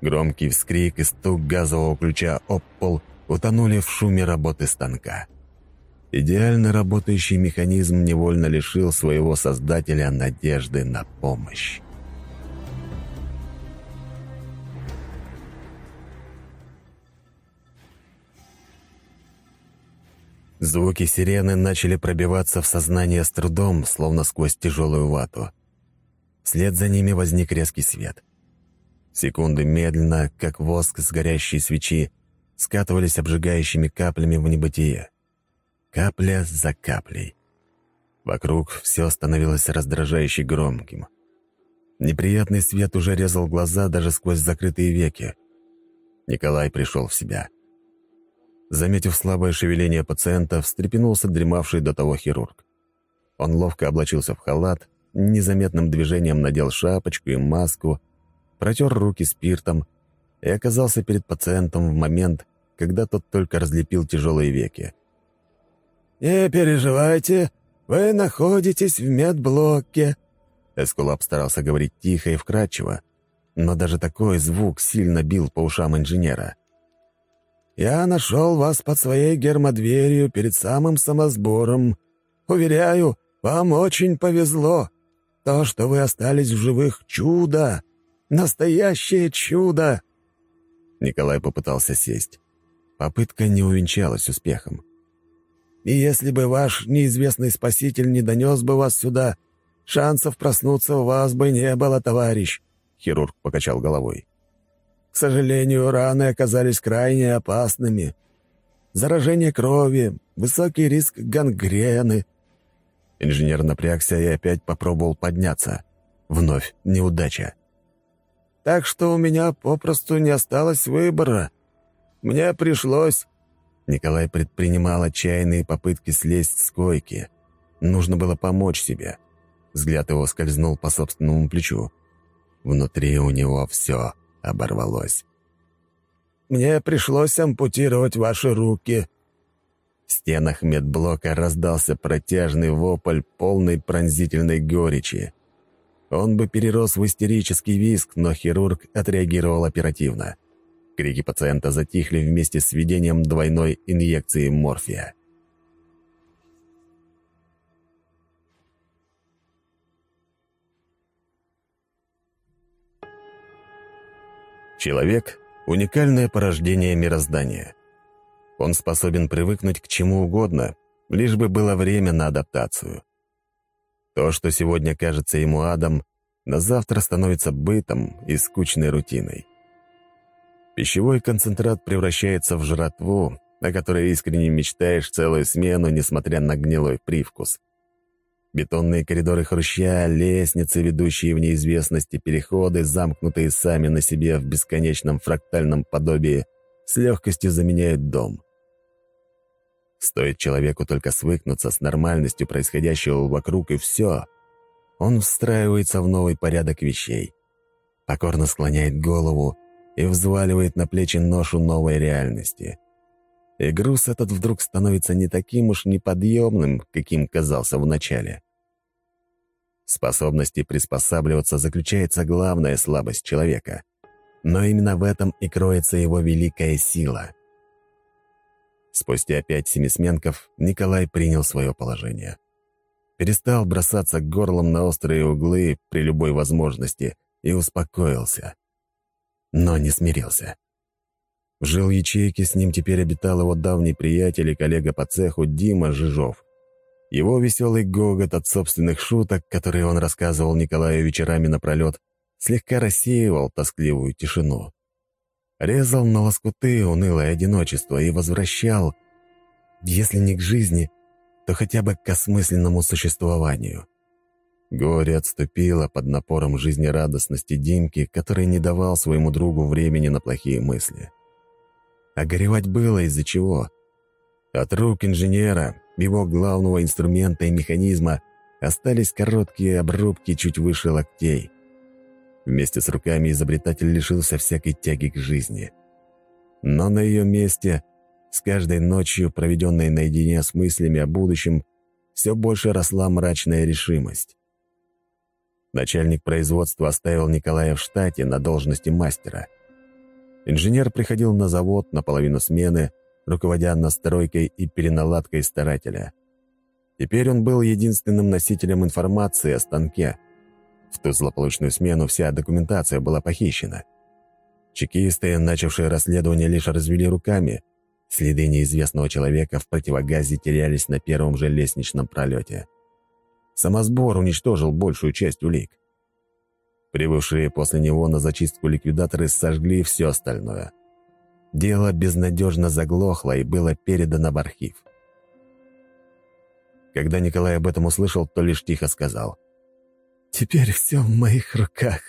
Громкий вскрик и стук газового ключа об пол утонули в шуме работы станка. Идеально работающий механизм невольно лишил своего создателя надежды на помощь. Звуки сирены начали пробиваться в сознание с трудом, словно сквозь тяжелую вату. Вслед за ними возник резкий свет. Секунды медленно, как воск с горящей свечи, скатывались обжигающими каплями в небытие. Капля за каплей. Вокруг все становилось раздражающе громким. Неприятный свет уже резал глаза даже сквозь закрытые веки. Николай пришел в себя. Заметив слабое шевеление пациента, встрепенулся дремавший до того хирург. Он ловко облачился в халат, незаметным движением надел шапочку и маску, протер руки спиртом и оказался перед пациентом в момент, когда тот только разлепил тяжелые веки. «Не переживайте, вы находитесь в медблоке», Эскулап старался говорить тихо и вкрадчиво, но даже такой звук сильно бил по ушам инженера. Я нашел вас под своей гермодверью перед самым самосбором. Уверяю, вам очень повезло. То, что вы остались в живых, чудо! Настоящее чудо!» Николай попытался сесть. Попытка не увенчалась успехом. «И если бы ваш неизвестный спаситель не донес бы вас сюда, шансов проснуться у вас бы не было, товарищ», — хирург покачал головой. К сожалению, раны оказались крайне опасными. Заражение крови, высокий риск гангрены. Инженер напрягся и опять попробовал подняться. Вновь неудача. Так что у меня попросту не осталось выбора. Мне пришлось... Николай предпринимал отчаянные попытки слезть с койки. Нужно было помочь себе. Взгляд его скользнул по собственному плечу. Внутри у него все оборвалось. «Мне пришлось ампутировать ваши руки». В стенах медблока раздался протяжный вопль полной пронзительной горечи. Он бы перерос в истерический визг, но хирург отреагировал оперативно. Крики пациента затихли вместе с введением двойной инъекции морфия. Человек — уникальное порождение мироздания. Он способен привыкнуть к чему угодно, лишь бы было время на адаптацию. То, что сегодня кажется ему адом, на завтра становится бытом и скучной рутиной. Пищевой концентрат превращается в жратву, о которой искренне мечтаешь целую смену, несмотря на гнилой привкус. Бетонные коридоры хруща, лестницы, ведущие в неизвестности, переходы, замкнутые сами на себе в бесконечном фрактальном подобии, с легкостью заменяют дом. Стоит человеку только свыкнуться с нормальностью происходящего вокруг, и все. Он встраивается в новый порядок вещей, покорно склоняет голову и взваливает на плечи ношу новой реальности. И груз этот вдруг становится не таким уж неподъемным, каким казался. В способности приспосабливаться заключается главная слабость человека. Но именно в этом и кроется его великая сила. Спустя пять семисменков Николай принял свое положение. Перестал бросаться горлом на острые углы при любой возможности и успокоился. Но не смирился. В жил ячейке с ним теперь обитал его давний приятель и коллега по цеху Дима Жижов. Его веселый гогот от собственных шуток, которые он рассказывал Николаю вечерами напролет, слегка рассеивал тоскливую тишину. Резал на лоскуты унылое одиночество и возвращал, если не к жизни, то хотя бы к осмысленному существованию. Горе отступило под напором жизнерадостности Димки, который не давал своему другу времени на плохие мысли. А горевать было из-за чего? От рук инженера, его главного инструмента и механизма остались короткие обрубки чуть выше локтей. Вместе с руками изобретатель лишился всякой тяги к жизни. Но на ее месте С каждой ночью, проведенной наедине с мыслями о будущем, все больше росла мрачная решимость. Начальник производства оставил Николая в штате на должности мастера. Инженер приходил на завод на половину смены, руководя настройкой и переналадкой старателя. Теперь он был единственным носителем информации о станке. В ту злополучную смену вся документация была похищена. Чекисты, начавшие расследование, лишь развели руками. Следы неизвестного человека в противогазе терялись на первом же лестничном пролете. Самосбор уничтожил большую часть улик. Прибывшие после него на зачистку ликвидаторы сожгли все остальное. Дело безнадежно заглохло и было передано в архив. Когда Николай об этом услышал, то лишь тихо сказал. «Теперь все в моих руках».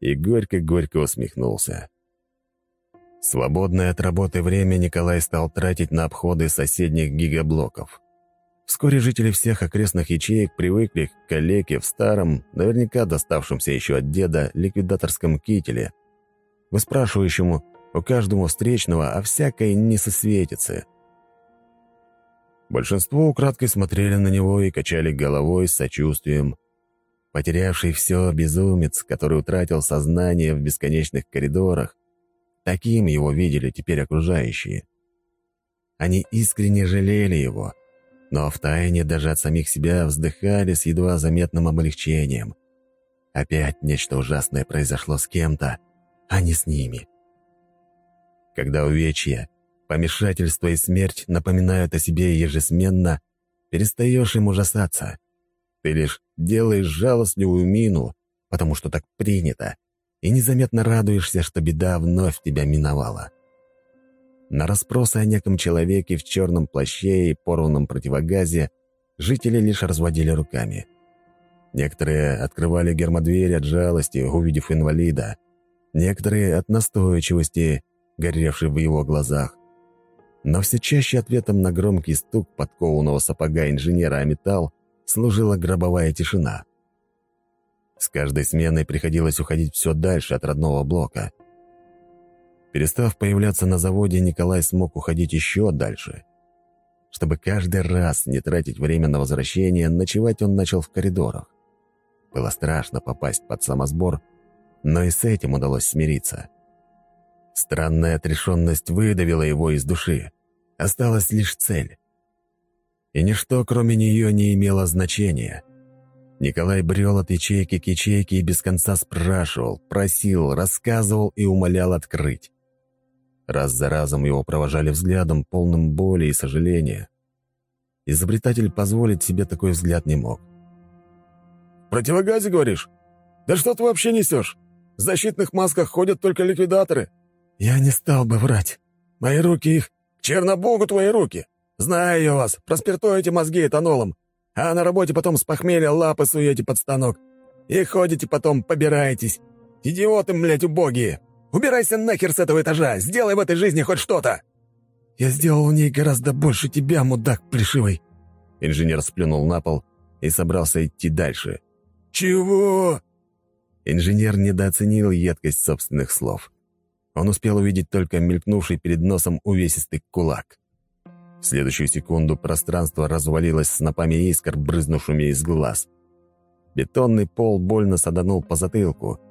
И горько-горько усмехнулся. Свободное от работы время Николай стал тратить на обходы соседних гигаблоков. Вскоре жители всех окрестных ячеек привыкли к калеке в старом, наверняка доставшемся еще от деда, ликвидаторском кителе, выспрашивающему у каждому встречного о всякой несосветице. Большинство украдкой смотрели на него и качали головой с сочувствием. Потерявший все безумец, который утратил сознание в бесконечных коридорах, таким его видели теперь окружающие. Они искренне жалели его — но втайне даже от самих себя вздыхали с едва заметным облегчением. Опять нечто ужасное произошло с кем-то, а не с ними. Когда увечья, помешательство и смерть напоминают о себе ежесменно, перестаешь им ужасаться. Ты лишь делаешь жалостливую мину, потому что так принято, и незаметно радуешься, что беда вновь тебя миновала. На расспросы о неком человеке в черном плаще и порванном противогазе жители лишь разводили руками. Некоторые открывали гермодверь от жалости, увидев инвалида. Некоторые от настойчивости, горевшей в его глазах. Но все чаще ответом на громкий стук подкованного сапога инженера о металл служила гробовая тишина. С каждой сменой приходилось уходить все дальше от родного блока — Перестав появляться на заводе, Николай смог уходить еще дальше. Чтобы каждый раз не тратить время на возвращение, ночевать он начал в коридорах. Было страшно попасть под самосбор, но и с этим удалось смириться. Странная отрешенность выдавила его из души. Осталась лишь цель. И ничто, кроме нее, не имело значения. Николай брел от ячейки к ячейке и без конца спрашивал, просил, рассказывал и умолял открыть. Раз за разом его провожали взглядом, полным боли и сожаления. Изобретатель позволить себе такой взгляд не мог. «Противогазе, говоришь? Да что ты вообще несешь? В защитных масках ходят только ликвидаторы». «Я не стал бы врать. Мои руки их...» «Чернобогу твои руки! Знаю вас, проспиртуете мозги этанолом, а на работе потом с похмелья лапы суете под станок. И ходите потом, побираетесь. Идиоты, блядь, убогие!» Убирайся нахер с этого этажа! Сделай в этой жизни хоть что-то!» «Я сделал в ней гораздо больше тебя, мудак плешивый!» Инженер сплюнул на пол и собрался идти дальше. «Чего?» Инженер недооценил едкость собственных слов. Он успел увидеть только мелькнувший перед носом увесистый кулак. В следующую секунду пространство развалилось снопами искр, брызнувшими из глаз. Бетонный пол больно саданул по затылку —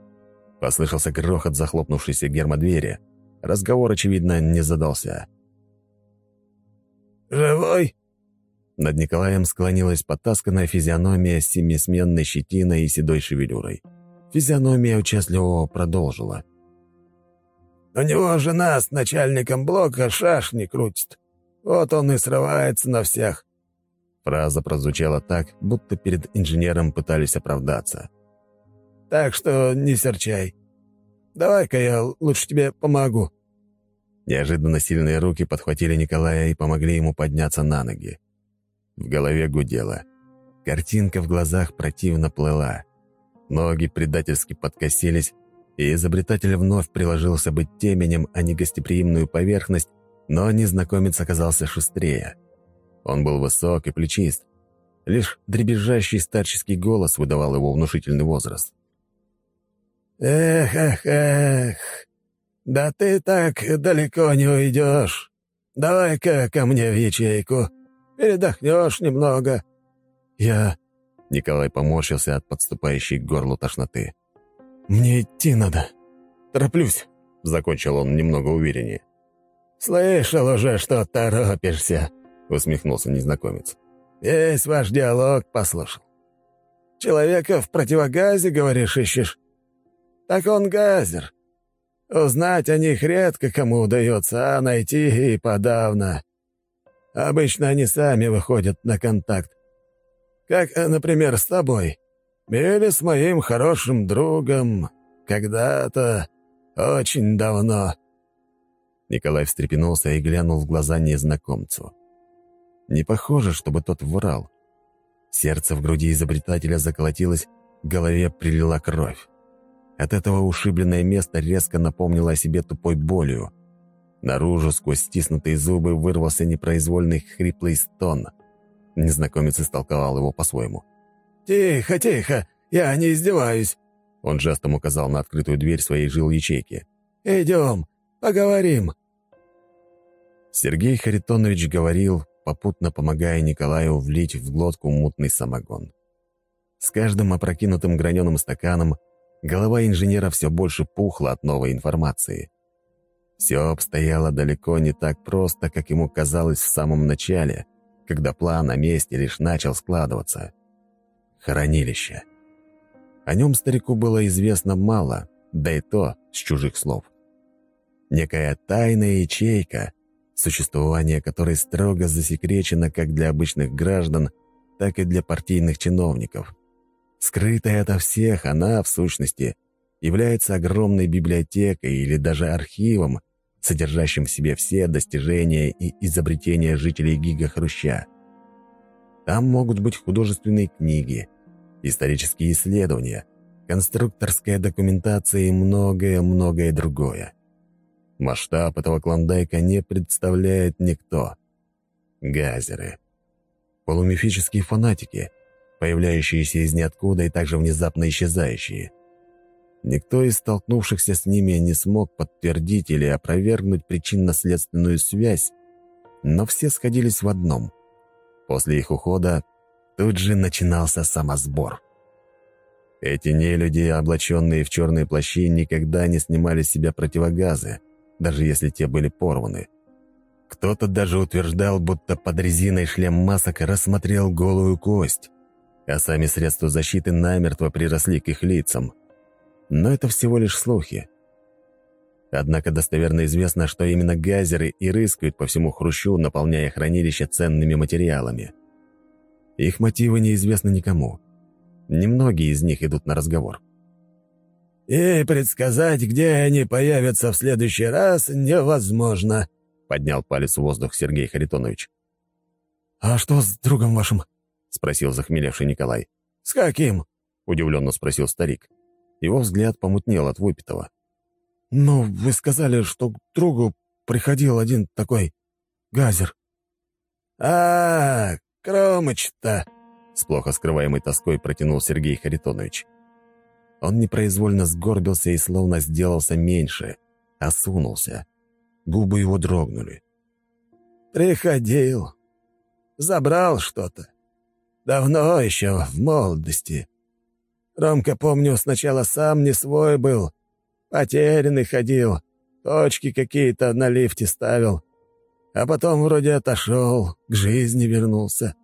Послышался грохот захлопнувшейся гермодвери. Разговор, очевидно, не задался. «Живой?» Над Николаем склонилась потасканная физиономия с семисменной щетиной и седой шевелюрой. Физиономия участливого продолжила. «У него жена с начальником блока шашни крутит. Вот он и срывается на всех». Фраза прозвучала так, будто перед инженером пытались оправдаться. Так что не серчай. Давай-ка я лучше тебе помогу». Неожиданно сильные руки подхватили Николая и помогли ему подняться на ноги. В голове гудело. Картинка в глазах противно плыла. Ноги предательски подкосились, и изобретатель вновь приложился быть теменем, а не гостеприимную поверхность, но незнакомец оказался шустрее. Он был высок и плечист. Лишь дребезжащий старческий голос выдавал его внушительный возраст. «Эх, эх, эх, да ты так далеко не уйдешь. давай-ка ко мне в ячейку. Передохнешь немного». «Я...» — Николай поморщился от подступающей к горлу тошноты. «Мне идти надо. Тороплюсь», — закончил он немного увереннее. «Слышал уже, что торопишься», — усмехнулся незнакомец. «Весь ваш диалог послушал. Человека в противогазе, говоришь, ищешь? Так он газер. Узнать о них редко кому удается, а найти и подавно. Обычно они сами выходят на контакт. Как, например, с тобой. Или с моим хорошим другом. Когда-то, очень давно». Николай встрепенулся и глянул в глаза незнакомцу. Не похоже, чтобы тот врал. Сердце в груди изобретателя заколотилось, в голове прилила кровь. От этого ушибленное место резко напомнило о себе тупой болью. Наружу сквозь стиснутые зубы вырвался непроизвольный хриплый стон. Незнакомец истолковал его по-своему. «Тихо, тихо! Я не издеваюсь!» Он жестом указал на открытую дверь своей жил-ячейки. «Идем, поговорим!» Сергей Харитонович говорил, попутно помогая Николаю влить в глотку мутный самогон. С каждым опрокинутым граненым стаканом голова инженера все больше пухла от новой информации. Все обстояло далеко не так просто, как ему казалось в самом начале, когда план о месте лишь начал складываться. Хранилище. О нем старику было известно мало, да и то с чужих слов. Некая тайная ячейка — существование которой строго засекречено как для обычных граждан, так и для партийных чиновников. Скрытая ото всех, она, в сущности, является огромной библиотекой или даже архивом, содержащим в себе все достижения и изобретения жителей Гига Хруща. Там могут быть художественные книги, исторические исследования, конструкторская документация и многое-многое другое. Масштаб этого клондайка не представляет никто. Газеры. Полумифические фанатики, появляющиеся из ниоткуда и также внезапно исчезающие. Никто из столкнувшихся с ними не смог подтвердить или опровергнуть причинно-следственную связь, но все сходились в одном. После их ухода тут же начинался самосбор. Эти нелюди, облаченные в черные плащи, никогда не снимали с себя противогазы — даже если те были порваны. Кто-то даже утверждал, будто под резиной шлем масок рассмотрел голую кость, а сами средства защиты намертво приросли к их лицам. Но это всего лишь слухи. Однако достоверно известно, что именно газеры и рыскают по всему Хрущу, наполняя хранилище ценными материалами. Их мотивы неизвестны никому. Немногие из них идут на разговор. «И предсказать, где они появятся в следующий раз, невозможно», — поднял палец в воздух Сергей Харитонович. «А что с другом вашим?» — спросил захмелевший Николай. «С каким?» — удивленно спросил старик. Его взгляд помутнел от выпитого. «Ну, вы сказали, что к другу приходил один такой газер». «А, Кромыч-то!» — с плохо скрываемой тоской протянул Сергей Харитонович. Он непроизвольно сгорбился и словно сделался меньше, осунулся. Губы его дрогнули. «Приходил. Забрал что-то. Давно еще, в молодости. Ромка, помню, сначала сам не свой был. Потерянный ходил, точки какие-то на лифте ставил. А потом вроде отошел, к жизни вернулся.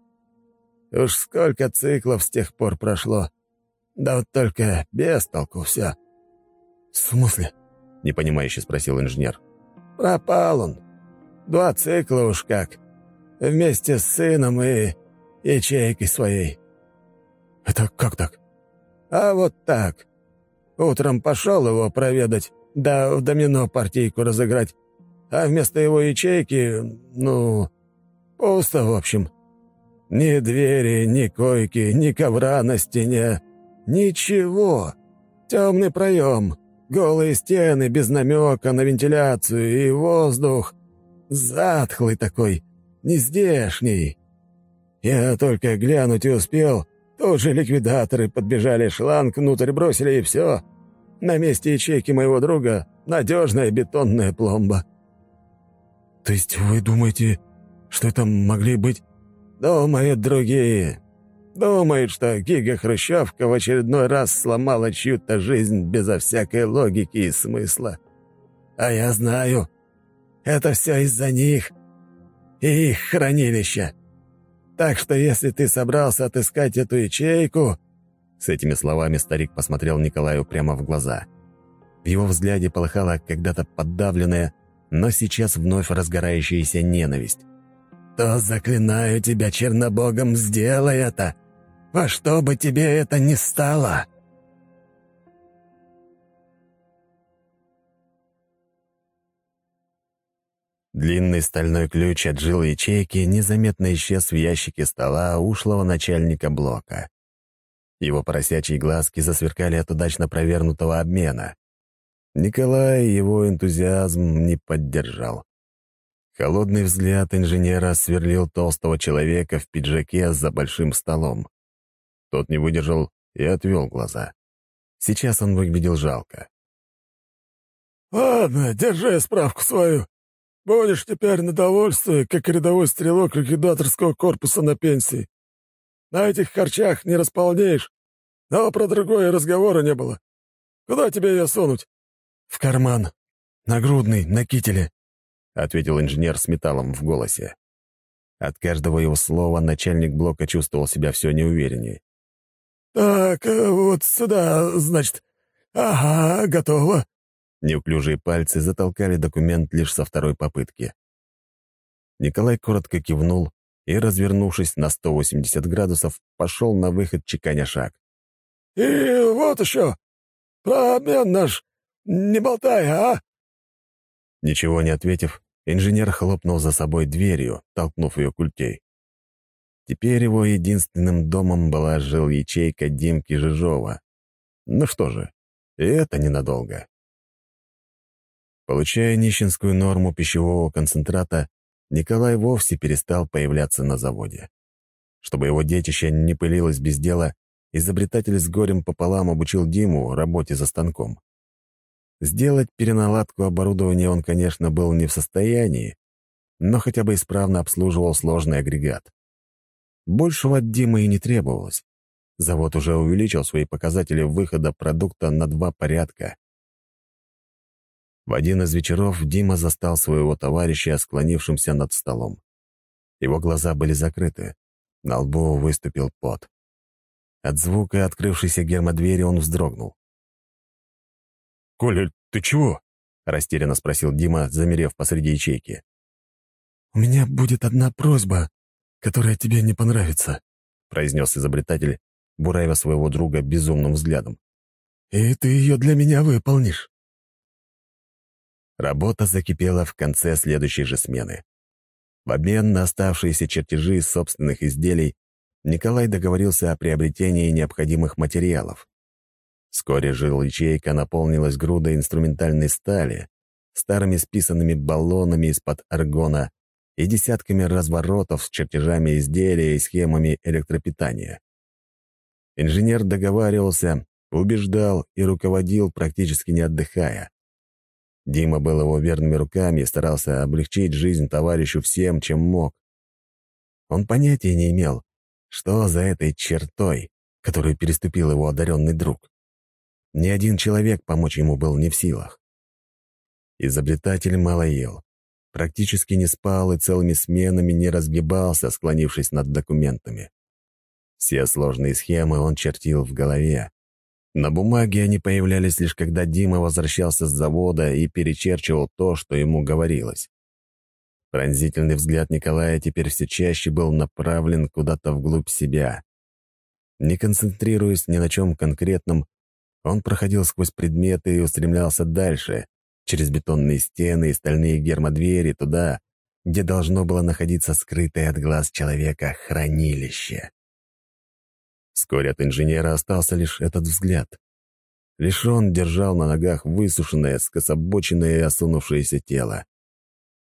Уж сколько циклов с тех пор прошло. Да вот только без толку все». «В смысле?» — непонимающе спросил инженер. «Пропал он. Два цикла уж как. Вместе с сыном и ячейкой своей». «Это как так?» «А вот так. Утром пошел его проведать, да в домино партийку разыграть. А вместо его ячейки, ну, пусто, в общем. Ни двери, ни койки, ни ковра на стене. Ничего. Темный проем, голые стены без намека на вентиляцию и воздух. Затхлый такой, нездешний. Я только глянуть и успел, тут же ликвидаторы подбежали, шланг внутрь бросили и все. На месте ячейки моего друга надежная бетонная пломба. То есть вы думаете, что это могли быть...» «Думают другие. Думают, что Гига Хрущевка в очередной раз сломала чью-то жизнь безо всякой логики и смысла. А я знаю, это все из-за них и их хранилища. Так что если ты собрался отыскать эту ячейку...» С этими словами старик посмотрел Николаю прямо в глаза. В его взгляде полыхала когда-то подавленная, но сейчас вновь разгорающаяся ненависть. «То заклинаю тебя, Чернобогом, сделай это! Во что бы тебе это ни стало!» Длинный стальной ключ от жил ячейки незаметно исчез в ящике стола ушлого начальника блока. Его поросячьи глазки засверкали от удачно провернутого обмена. Николай его энтузиазм не поддержал. Холодный взгляд инженера сверлил толстого человека в пиджаке за большим столом. Тот не выдержал и отвел глаза. Сейчас он выглядел жалко. «Ладно, держи справку свою. Будешь теперь на довольствие, как рядовой стрелок ликвидаторского корпуса на пенсии. На этих харчах не располнеешь, но про другое разговора не было. Куда тебе ее сунуть?» «В карман. Нагрудный, на кителе», — ответил инженер с металлом в голосе. От каждого его слова начальник блока чувствовал себя все неувереннее. «Так, вот сюда, значит. Ага, готово. Неуклюжие пальцы затолкали документ лишь со второй попытки. Николай коротко кивнул и, развернувшись на 180 градусов, пошел на выход чеканя шаг. «И вот еще! Про обмен наш! Не болтай, а!» Ничего не ответив, инженер хлопнул за собой дверью, толкнув ее культей. Теперь его единственным домом была жил ячейка Димки Жижова. Ну что же, это ненадолго. Получая нищенскую норму пищевого концентрата, Николай вовсе перестал появляться на заводе. Чтобы его детище не пылилось без дела, изобретатель с горем пополам обучил Диму работе за станком. Сделать переналадку оборудования он, конечно, был не в состоянии, но хотя бы исправно обслуживал сложный агрегат. Большего от Димы и не требовалось. Завод уже увеличил свои показатели выхода продукта на два порядка. В один из вечеров Дима застал своего товарища, склонившимся над столом. Его глаза были закрыты, на лбу выступил пот. От звука открывшейся гермодвери он вздрогнул. «Коля, ты чего?» — растерянно спросил Дима, замерев посреди ячейки. «У меня будет одна просьба, которая тебе не понравится», — произнес изобретатель, буравя своего друга безумным взглядом. «И ты ее для меня выполнишь». Работа закипела в конце следующей же смены. В обмен на оставшиеся чертежи собственных изделий Николай договорился о приобретении необходимых материалов. Вскоре жил ячейка наполнилась грудой инструментальной стали, старыми списанными баллонами из-под аргона и десятками разворотов с чертежами изделия и схемами электропитания. Инженер договаривался, убеждал и руководил, практически не отдыхая. Дима был его верными руками и старался облегчить жизнь товарищу всем, чем мог. Он понятия не имел, что за этой чертой, которую переступил его одаренный друг. Ни один человек помочь ему был не в силах. Изобретатель мало ел, практически не спал и целыми сменами не разгибался, склонившись над документами. Все сложные схемы он чертил в голове, на бумаге они появлялись лишь когда Дима возвращался с завода и перечерчивал то, что ему говорилось. Пронзительный взгляд Николая теперь все чаще был направлен куда-то вглубь себя. Не концентрируясь ни на чем конкретном, он проходил сквозь предметы и устремлялся дальше, через бетонные стены и стальные гермодвери, туда, где должно было находиться скрытое от глаз человека хранилище. Вскоре от инженера остался лишь этот взгляд. Лишь он держал на ногах высушенное, скособоченное и осунувшееся тело.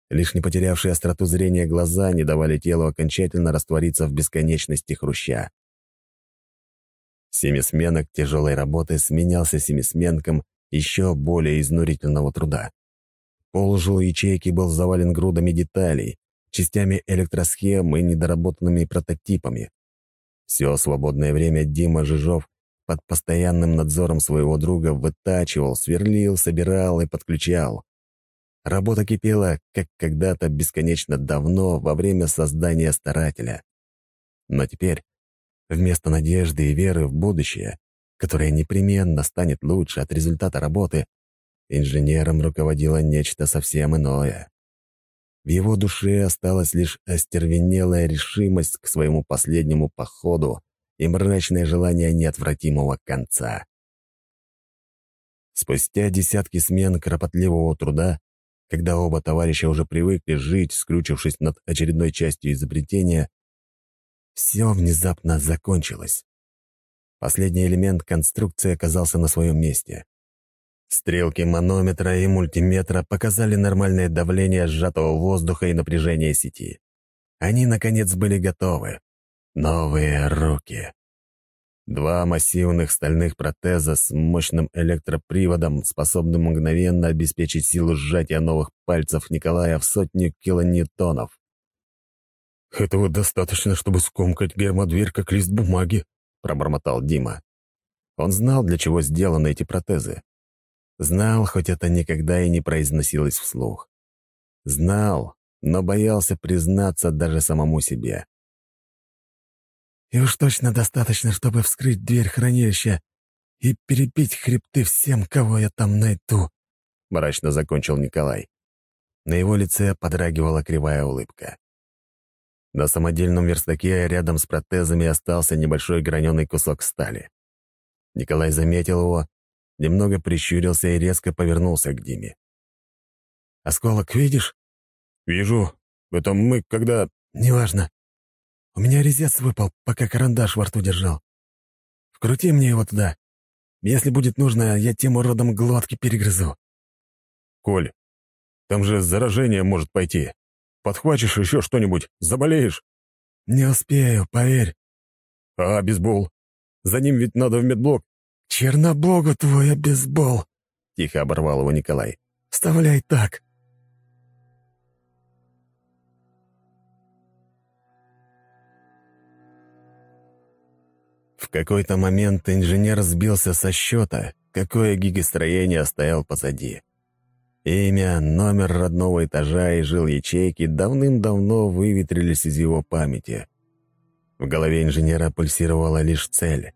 Лишь не потерявшие остроту зрения глаза не давали телу окончательно раствориться в бесконечности хруща. Семисменок тяжелой работы сменялся семисменком еще более изнурительного труда. Пол жилой ячейки был завален грудами деталей, частями электросхем и недоработанными прототипами. Все свободное время Дима Жижов под постоянным надзором своего друга вытачивал, сверлил, собирал и подключал. Работа кипела, как когда-то бесконечно давно во время создания старателя. Но теперь, вместо надежды и веры в будущее, которое непременно станет лучше от результата работы, инженером руководило нечто совсем иное. В его душе осталась лишь остервенелая решимость к своему последнему походу и мрачное желание неотвратимого конца. Спустя десятки смен кропотливого труда, когда оба товарища уже привыкли жить, скрючившись над очередной частью изобретения, все внезапно закончилось. Последний элемент конструкции оказался на своем месте. Стрелки манометра и мультиметра показали нормальное давление сжатого воздуха и напряжение сети. Они, наконец, были готовы. Новые руки. Два массивных стальных протеза с мощным электроприводом, способным мгновенно обеспечить силу сжатия новых пальцев Николая в сотни килоньютонов. «Этого достаточно, чтобы скомкать гермодверь, как лист бумаги», — пробормотал Дима. Он знал, для чего сделаны эти протезы. Знал, хоть это никогда и не произносилось вслух. Знал, но боялся признаться даже самому себе. «И уж точно достаточно, чтобы вскрыть дверь хранилища и перебить хребты всем, кого я там найду», — мрачно закончил Николай. На его лице подрагивала кривая улыбка. На самодельном верстаке рядом с протезами остался небольшой граненый кусок стали. Николай заметил его немного прищурился и резко повернулся к Диме. «Осколок видишь?» «Вижу. Это мы, когда...» «Неважно. У меня резец выпал, пока карандаш во рту держал. Вкрути мне его туда. Если будет нужно, я тем уродом глотки перегрызу». «Коль, там же заражение может пойти. Подхватишь еще что-нибудь, заболеешь». «Не успею, поверь». «А бейсбол? За ним ведь надо в медблок. «Чернобогу твой обезбол!» — тихо оборвал его Николай. «Вставляй так!» В какой-то момент инженер сбился со счета, какое гигастроение стоял позади. Имя, номер родного этажа и жил ячейки давным-давно выветрились из его памяти. В голове инженера пульсировала лишь цель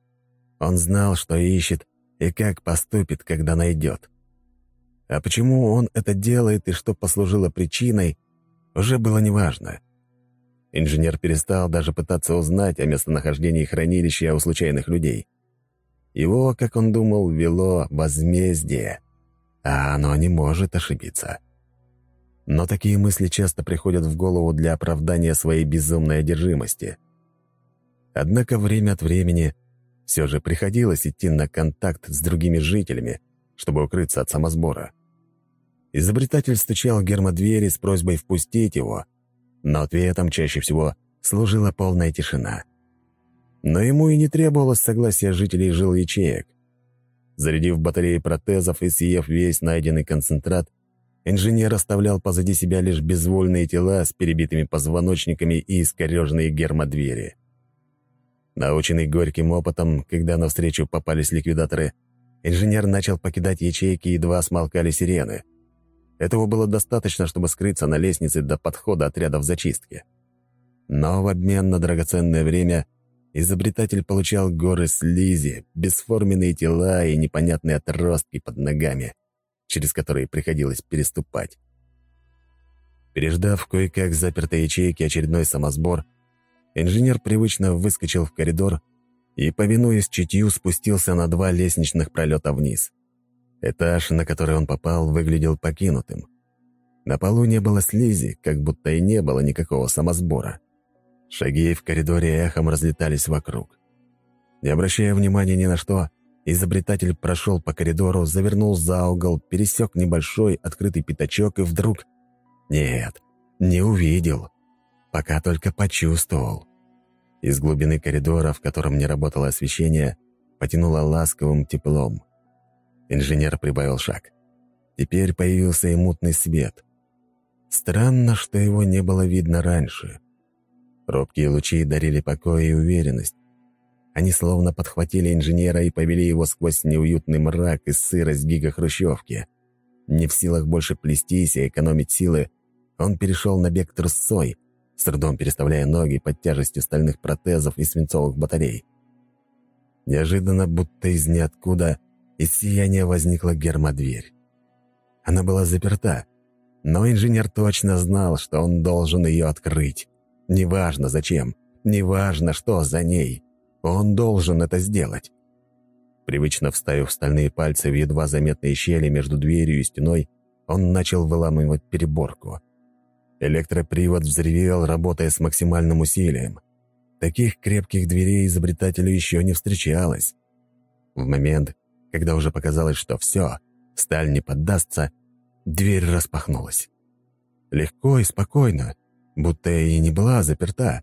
он знал, что ищет и как поступит, когда найдет. А почему он это делает и что послужило причиной, уже было неважно. Инженер перестал даже пытаться узнать о местонахождении хранилища у случайных людей. Его, как он думал, вело возмездие, а оно не может ошибиться. Но такие мысли часто приходят в голову для оправдания своей безумной одержимости. Однако время от времени все же приходилось идти на контакт с другими жителями, чтобы укрыться от самосбора. Изобретатель стучал в гермодвери с просьбой впустить его, но ответом чаще всего служила полная тишина. Но ему и не требовалось согласия жителей жил ячеек. Зарядив батареи протезов и съев весь найденный концентрат, инженер оставлял позади себя лишь безвольные тела с перебитыми позвоночниками и искореженные гермодвери. Наученный горьким опытом, когда навстречу попались ликвидаторы, инженер начал покидать ячейки, едва смолкали сирены. Этого было достаточно, чтобы скрыться на лестнице до подхода отрядов зачистки. Но в обмен на драгоценное время изобретатель получал горы слизи, бесформенные тела и непонятные отростки под ногами, через которые приходилось переступать. Переждав кое-как запертой ячейки очередной самосбор, Инженер привычно выскочил в коридор и, повинуясь чутью, спустился на два лестничных пролета вниз. Этаж, на который он попал, выглядел покинутым. На полу не было слизи, как будто и не было никакого самосбора. Шаги в коридоре эхом разлетались вокруг. Не обращая внимания ни на что, изобретатель прошел по коридору, завернул за угол, пересек небольшой открытый пятачок и вдруг... Нет, не увидел пока только почувствовал. Из глубины коридора, в котором не работало освещение, потянуло ласковым теплом. Инженер прибавил шаг. Теперь появился и мутный свет. Странно, что его не было видно раньше. Робкие лучи дарили покой и уверенность. Они словно подхватили инженера и повели его сквозь неуютный мрак и сырость гигахрущевки. Не в силах больше плестись и экономить силы, он перешел на бег трусцой, с трудом переставляя ноги под тяжестью стальных протезов и свинцовых батарей. Неожиданно, будто из ниоткуда, из сияния возникла гермодверь. Она была заперта, но инженер точно знал, что он должен ее открыть. Неважно зачем, неважно, что за ней. Он должен это сделать. Привычно вставив стальные пальцы в едва заметные щели между дверью и стеной, он начал выламывать переборку. Электропривод взревел, работая с максимальным усилием. Таких крепких дверей изобретателю еще не встречалось. В момент, когда уже показалось, что все, сталь не поддастся, дверь распахнулась. Легко и спокойно, будто и не была заперта.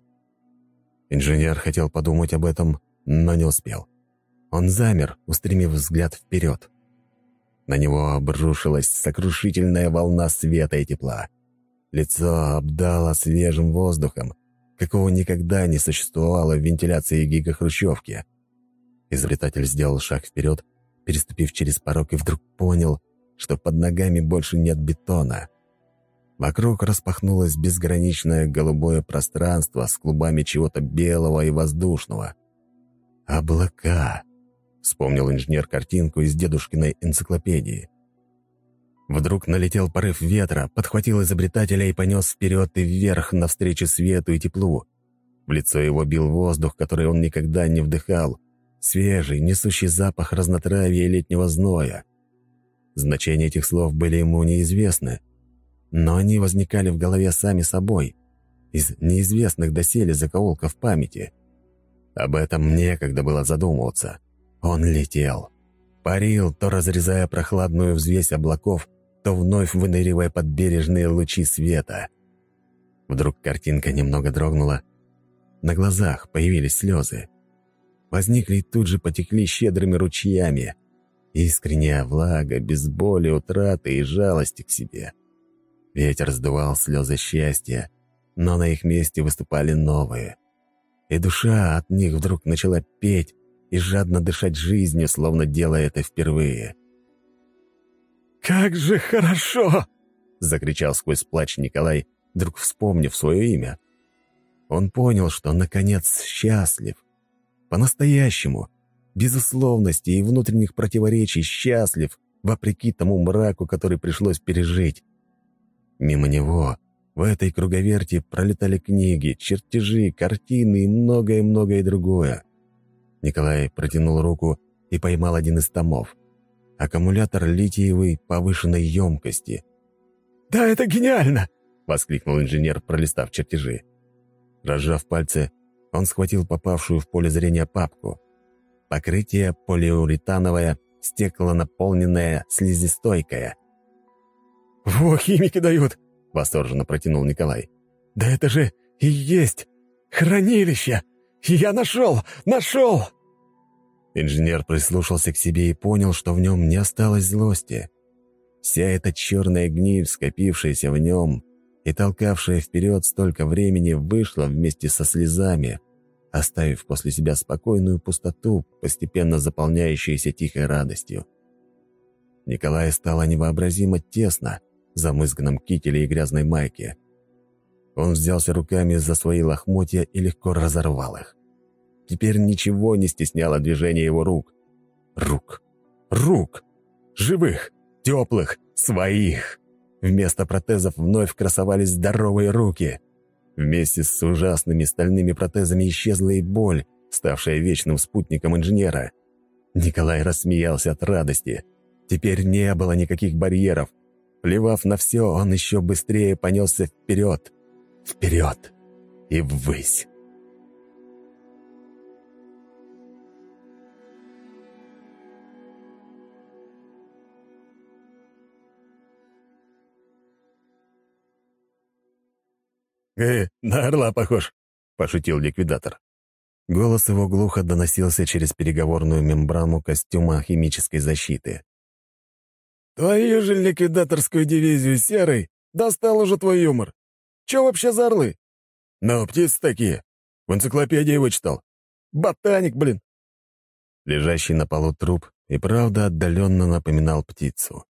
Инженер хотел подумать об этом, но не успел. Он замер, устремив взгляд вперед. На него обрушилась сокрушительная волна света и тепла. Лицо обдало свежим воздухом, какого никогда не существовало в вентиляции гигахрущевки. Изобретатель сделал шаг вперед, переступив через порог, и вдруг понял, что под ногами больше нет бетона. Вокруг распахнулось безграничное голубое пространство с клубами чего-то белого и воздушного. «Облака!» — вспомнил инженер картинку из дедушкиной энциклопедии. Вдруг налетел порыв ветра, подхватил изобретателя и понес вперед и вверх навстречу свету и теплу. В лицо его бил воздух, который он никогда не вдыхал, свежий, несущий запах разнотравья и летнего зноя. Значения этих слов были ему неизвестны, но они возникали в голове сами собой, из неизвестных доселе закоулков памяти. Об этом некогда было задумываться. Он летел. Парил, то разрезая прохладную взвесь облаков, то вновь выныривая под бережные лучи света. Вдруг картинка немного дрогнула. На глазах появились слезы. Возникли и тут же потекли щедрыми ручьями. Искренняя влага, без боли, утраты и жалости к себе. Ветер сдувал слезы счастья, но на их месте выступали новые. И душа от них вдруг начала петь и жадно дышать жизнью, словно делая это впервые. «Как же хорошо!» — закричал сквозь плач Николай, вдруг вспомнив свое имя. Он понял, что, наконец, счастлив. По-настоящему, без условности и внутренних противоречий счастлив, вопреки тому мраку, который пришлось пережить. Мимо него, в этой круговерти, пролетали книги, чертежи, картины и многое-многое другое. Николай протянул руку и поймал один из томов — аккумулятор литиевой повышенной емкости. «Да это гениально!» — воскликнул инженер, пролистав чертежи. Разжав пальцы, он схватил попавшую в поле зрения папку. Покрытие полиуретановое, стекло-наполненное, слезистойкое. «Во, химики дают!» — восторженно протянул Николай. «Да это же и есть хранилище! Я нашел! Нашел!» Инженер прислушался к себе и понял, что в нем не осталось злости. Вся эта черная гниль, скопившаяся в нем и толкавшая вперед столько времени, вышла вместе со слезами, оставив после себя спокойную пустоту, постепенно заполняющуюся тихой радостью. Николаю стало невообразимо тесно замызганном кителе и грязной майке. Он взялся руками за свои лохмотья и легко разорвал их. Теперь ничего не стесняло движение его рук. Рук. Рук. Живых, теплых, своих. Вместо протезов вновь красовались здоровые руки. Вместе с ужасными стальными протезами исчезла и боль, ставшая вечным спутником инженера. Николай рассмеялся от радости. Теперь не было никаких барьеров. Плевав на все, он еще быстрее понесся вперед. Вперед и ввысь. «Э, на орла похож», — пошутил ликвидатор. Голос его глухо доносился через переговорную мембрану костюма химической защиты. «Твою же ликвидаторскую дивизию, Серый! Достал уже твой юмор! Че вообще за орлы?» «Ну, птицы такие. В энциклопедии вычитал. Ботаник, блин!» Лежащий на полу труп и правда отдаленно напоминал птицу.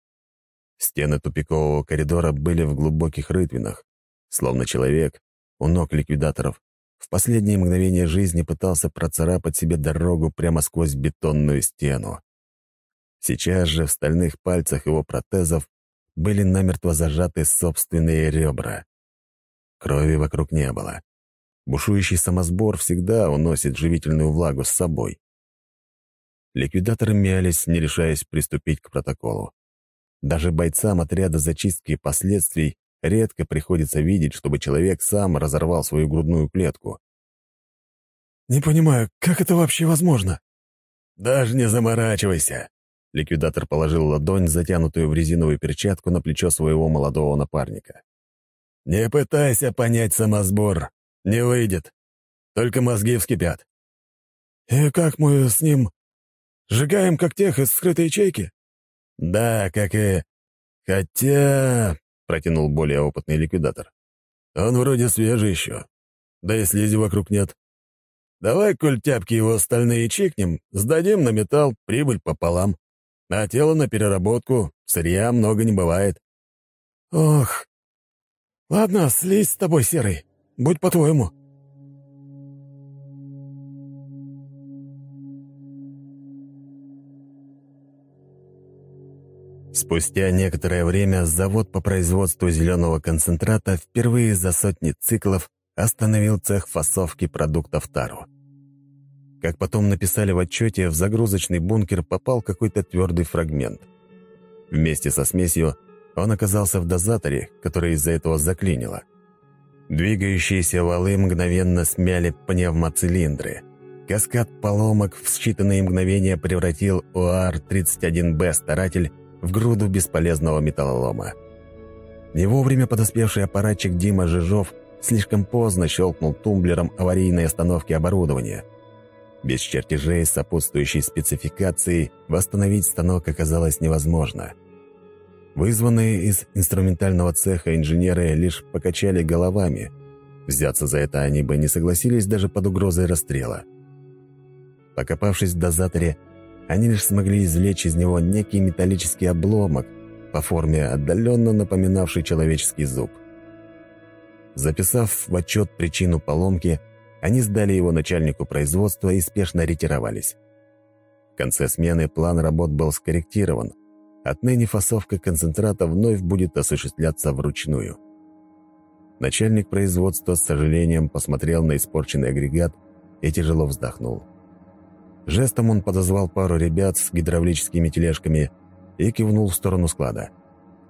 Стены тупикового коридора были в глубоких рытвинах, словно человек, у ног ликвидаторов, в последние мгновения жизни пытался процарапать себе дорогу прямо сквозь бетонную стену. Сейчас же в стальных пальцах его протезов были намертво зажаты собственные ребра. Крови вокруг не было. Бушующий самосбор всегда уносит живительную влагу с собой. Ликвидаторы мялись, не решаясь приступить к протоколу. Даже бойцам отряда зачистки последствий редко приходится видеть, чтобы человек сам разорвал свою грудную клетку. «Не понимаю, как это вообще возможно?» «Даже не заморачивайся!» Ликвидатор положил ладонь, затянутую в резиновую перчатку, на плечо своего молодого напарника. «Не пытайся понять самосбор. Не выйдет. Только мозги вскипят». «И как мы с ним? Сжигаем, как тех из скрытой ячейки?» «Да, как и... Хотя...» — протянул более опытный ликвидатор. «Он вроде свежий еще. Да и слизи вокруг нет. Давай, коль тяпки его стальные чикнем, сдадим на металл, прибыль пополам. А тело на переработку, сырья много не бывает». «Ох, ладно, слизь с тобой, Серый. Будь по-твоему». Спустя некоторое время завод по производству зеленого концентрата впервые за сотни циклов остановил цех фасовки продуктов тару. Как потом написали в отчете, в загрузочный бункер попал какой-то твердый фрагмент. Вместе со смесью он оказался в дозаторе, который из-за этого заклинило. Двигающиеся валы мгновенно смяли пневмоцилиндры. Каскад поломок в считанные мгновения превратил УАР-31Б «Старатель» в груду бесполезного металлолома. Не вовремя подоспевший аппаратчик Дима Жижов слишком поздно щелкнул тумблером аварийной остановки оборудования. Без чертежей сопутствующей спецификацией восстановить станок оказалось невозможно. Вызванные из инструментального цеха инженеры лишь покачали головами. Взяться за это они бы не согласились даже под угрозой расстрела. Покопавшись в дозаторе, они лишь смогли извлечь из него некий металлический обломок, по форме отдаленно напоминавший человеческий зуб. Записав в отчет причину поломки, они сдали его начальнику производства и спешно ретировались. В конце смены план работ был скорректирован. Отныне фасовка концентрата вновь будет осуществляться вручную. Начальник производства с сожалением посмотрел на испорченный агрегат и тяжело вздохнул. Жестом он подозвал пару ребят с гидравлическими тележками и кивнул в сторону склада.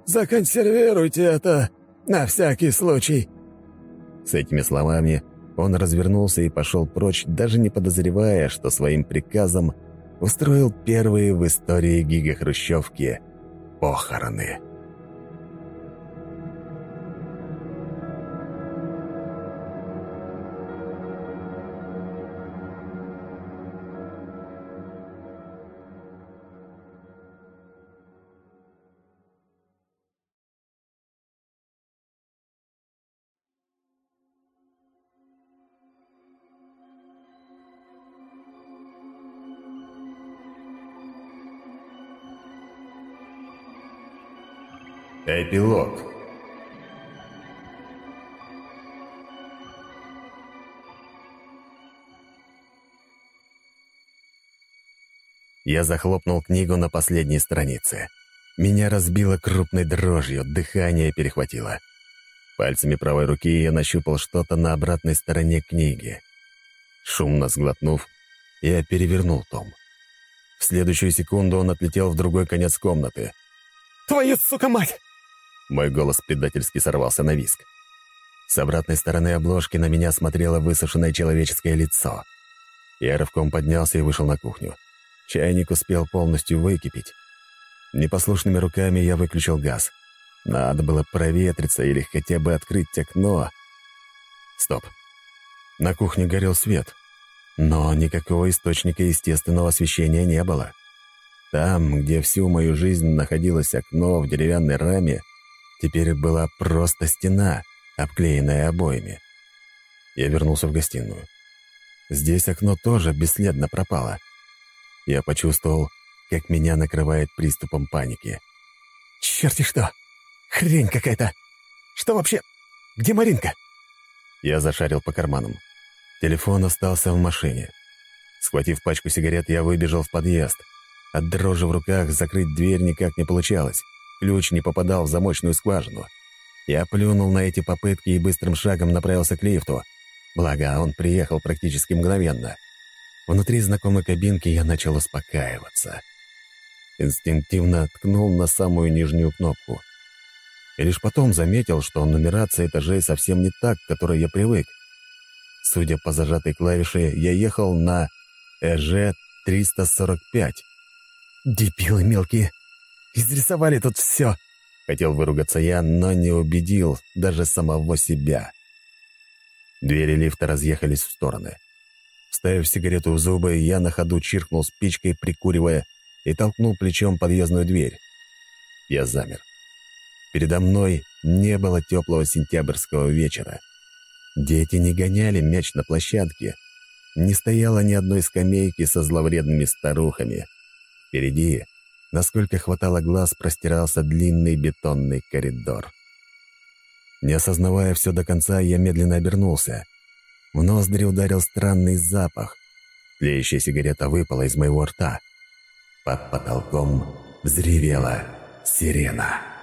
«Законсервируйте это на всякий случай!» С этими словами он развернулся и пошел прочь, даже не подозревая, что своим приказом устроил первые в истории гигахрущевки похороны. Эпилог Я захлопнул книгу на последней странице. Меня разбило крупной дрожью, дыхание перехватило. Пальцами правой руки я нащупал что-то на обратной стороне книги. Шумно сглотнув, я перевернул том. В следующую секунду он отлетел в другой конец комнаты. «Твою, сука, мать!» Мой голос предательски сорвался на виск. С обратной стороны обложки на меня смотрело высушенное человеческое лицо. Я рывком поднялся и вышел на кухню. Чайник успел полностью выкипеть. Непослушными руками я выключил газ. Надо было проветриться или хотя бы открыть окно. Стоп. На кухне горел свет. Но никакого источника естественного освещения не было. Там, где всю мою жизнь находилось окно в деревянной раме, теперь была просто стена, обклеенная обоями. Я вернулся в гостиную. Здесь окно тоже бесследно пропало. Я почувствовал, как меня накрывает приступом паники. «Черти что! Хрень какая-то! Что вообще? Где Маринка?» Я зашарил по карманам. Телефон остался в машине. Схватив пачку сигарет, я выбежал в подъезд. От дрожи в руках закрыть дверь никак не получалось. Ключ не попадал в замочную скважину. Я плюнул на эти попытки и быстрым шагом направился к лифту. Благо, он приехал практически мгновенно. Внутри знакомой кабинки я начал успокаиваться. Инстинктивно ткнул на самую нижнюю кнопку. И лишь потом заметил, что нумерация этажей совсем не так, к которой я привык. Судя по зажатой клавише, я ехал на ЭЖ-345. «Дебилы мелкие! Изрисовали тут все!» Хотел выругаться я, но не убедил даже самого себя. Двери лифта разъехались в стороны. Вставив сигарету в зубы, я на ходу чиркнул спичкой, прикуривая, и толкнул плечом подъездную дверь. Я замер. Передо мной не было теплого сентябрьского вечера. Дети не гоняли мяч на площадке. Не стояло ни одной скамейки со зловредными старухами. Впереди Насколько хватало глаз, простирался длинный бетонный коридор. Не осознавая все до конца, я медленно обернулся. В ноздри ударил странный запах. Тлеющая сигарета выпала из моего рта. Под потолком взревела сирена.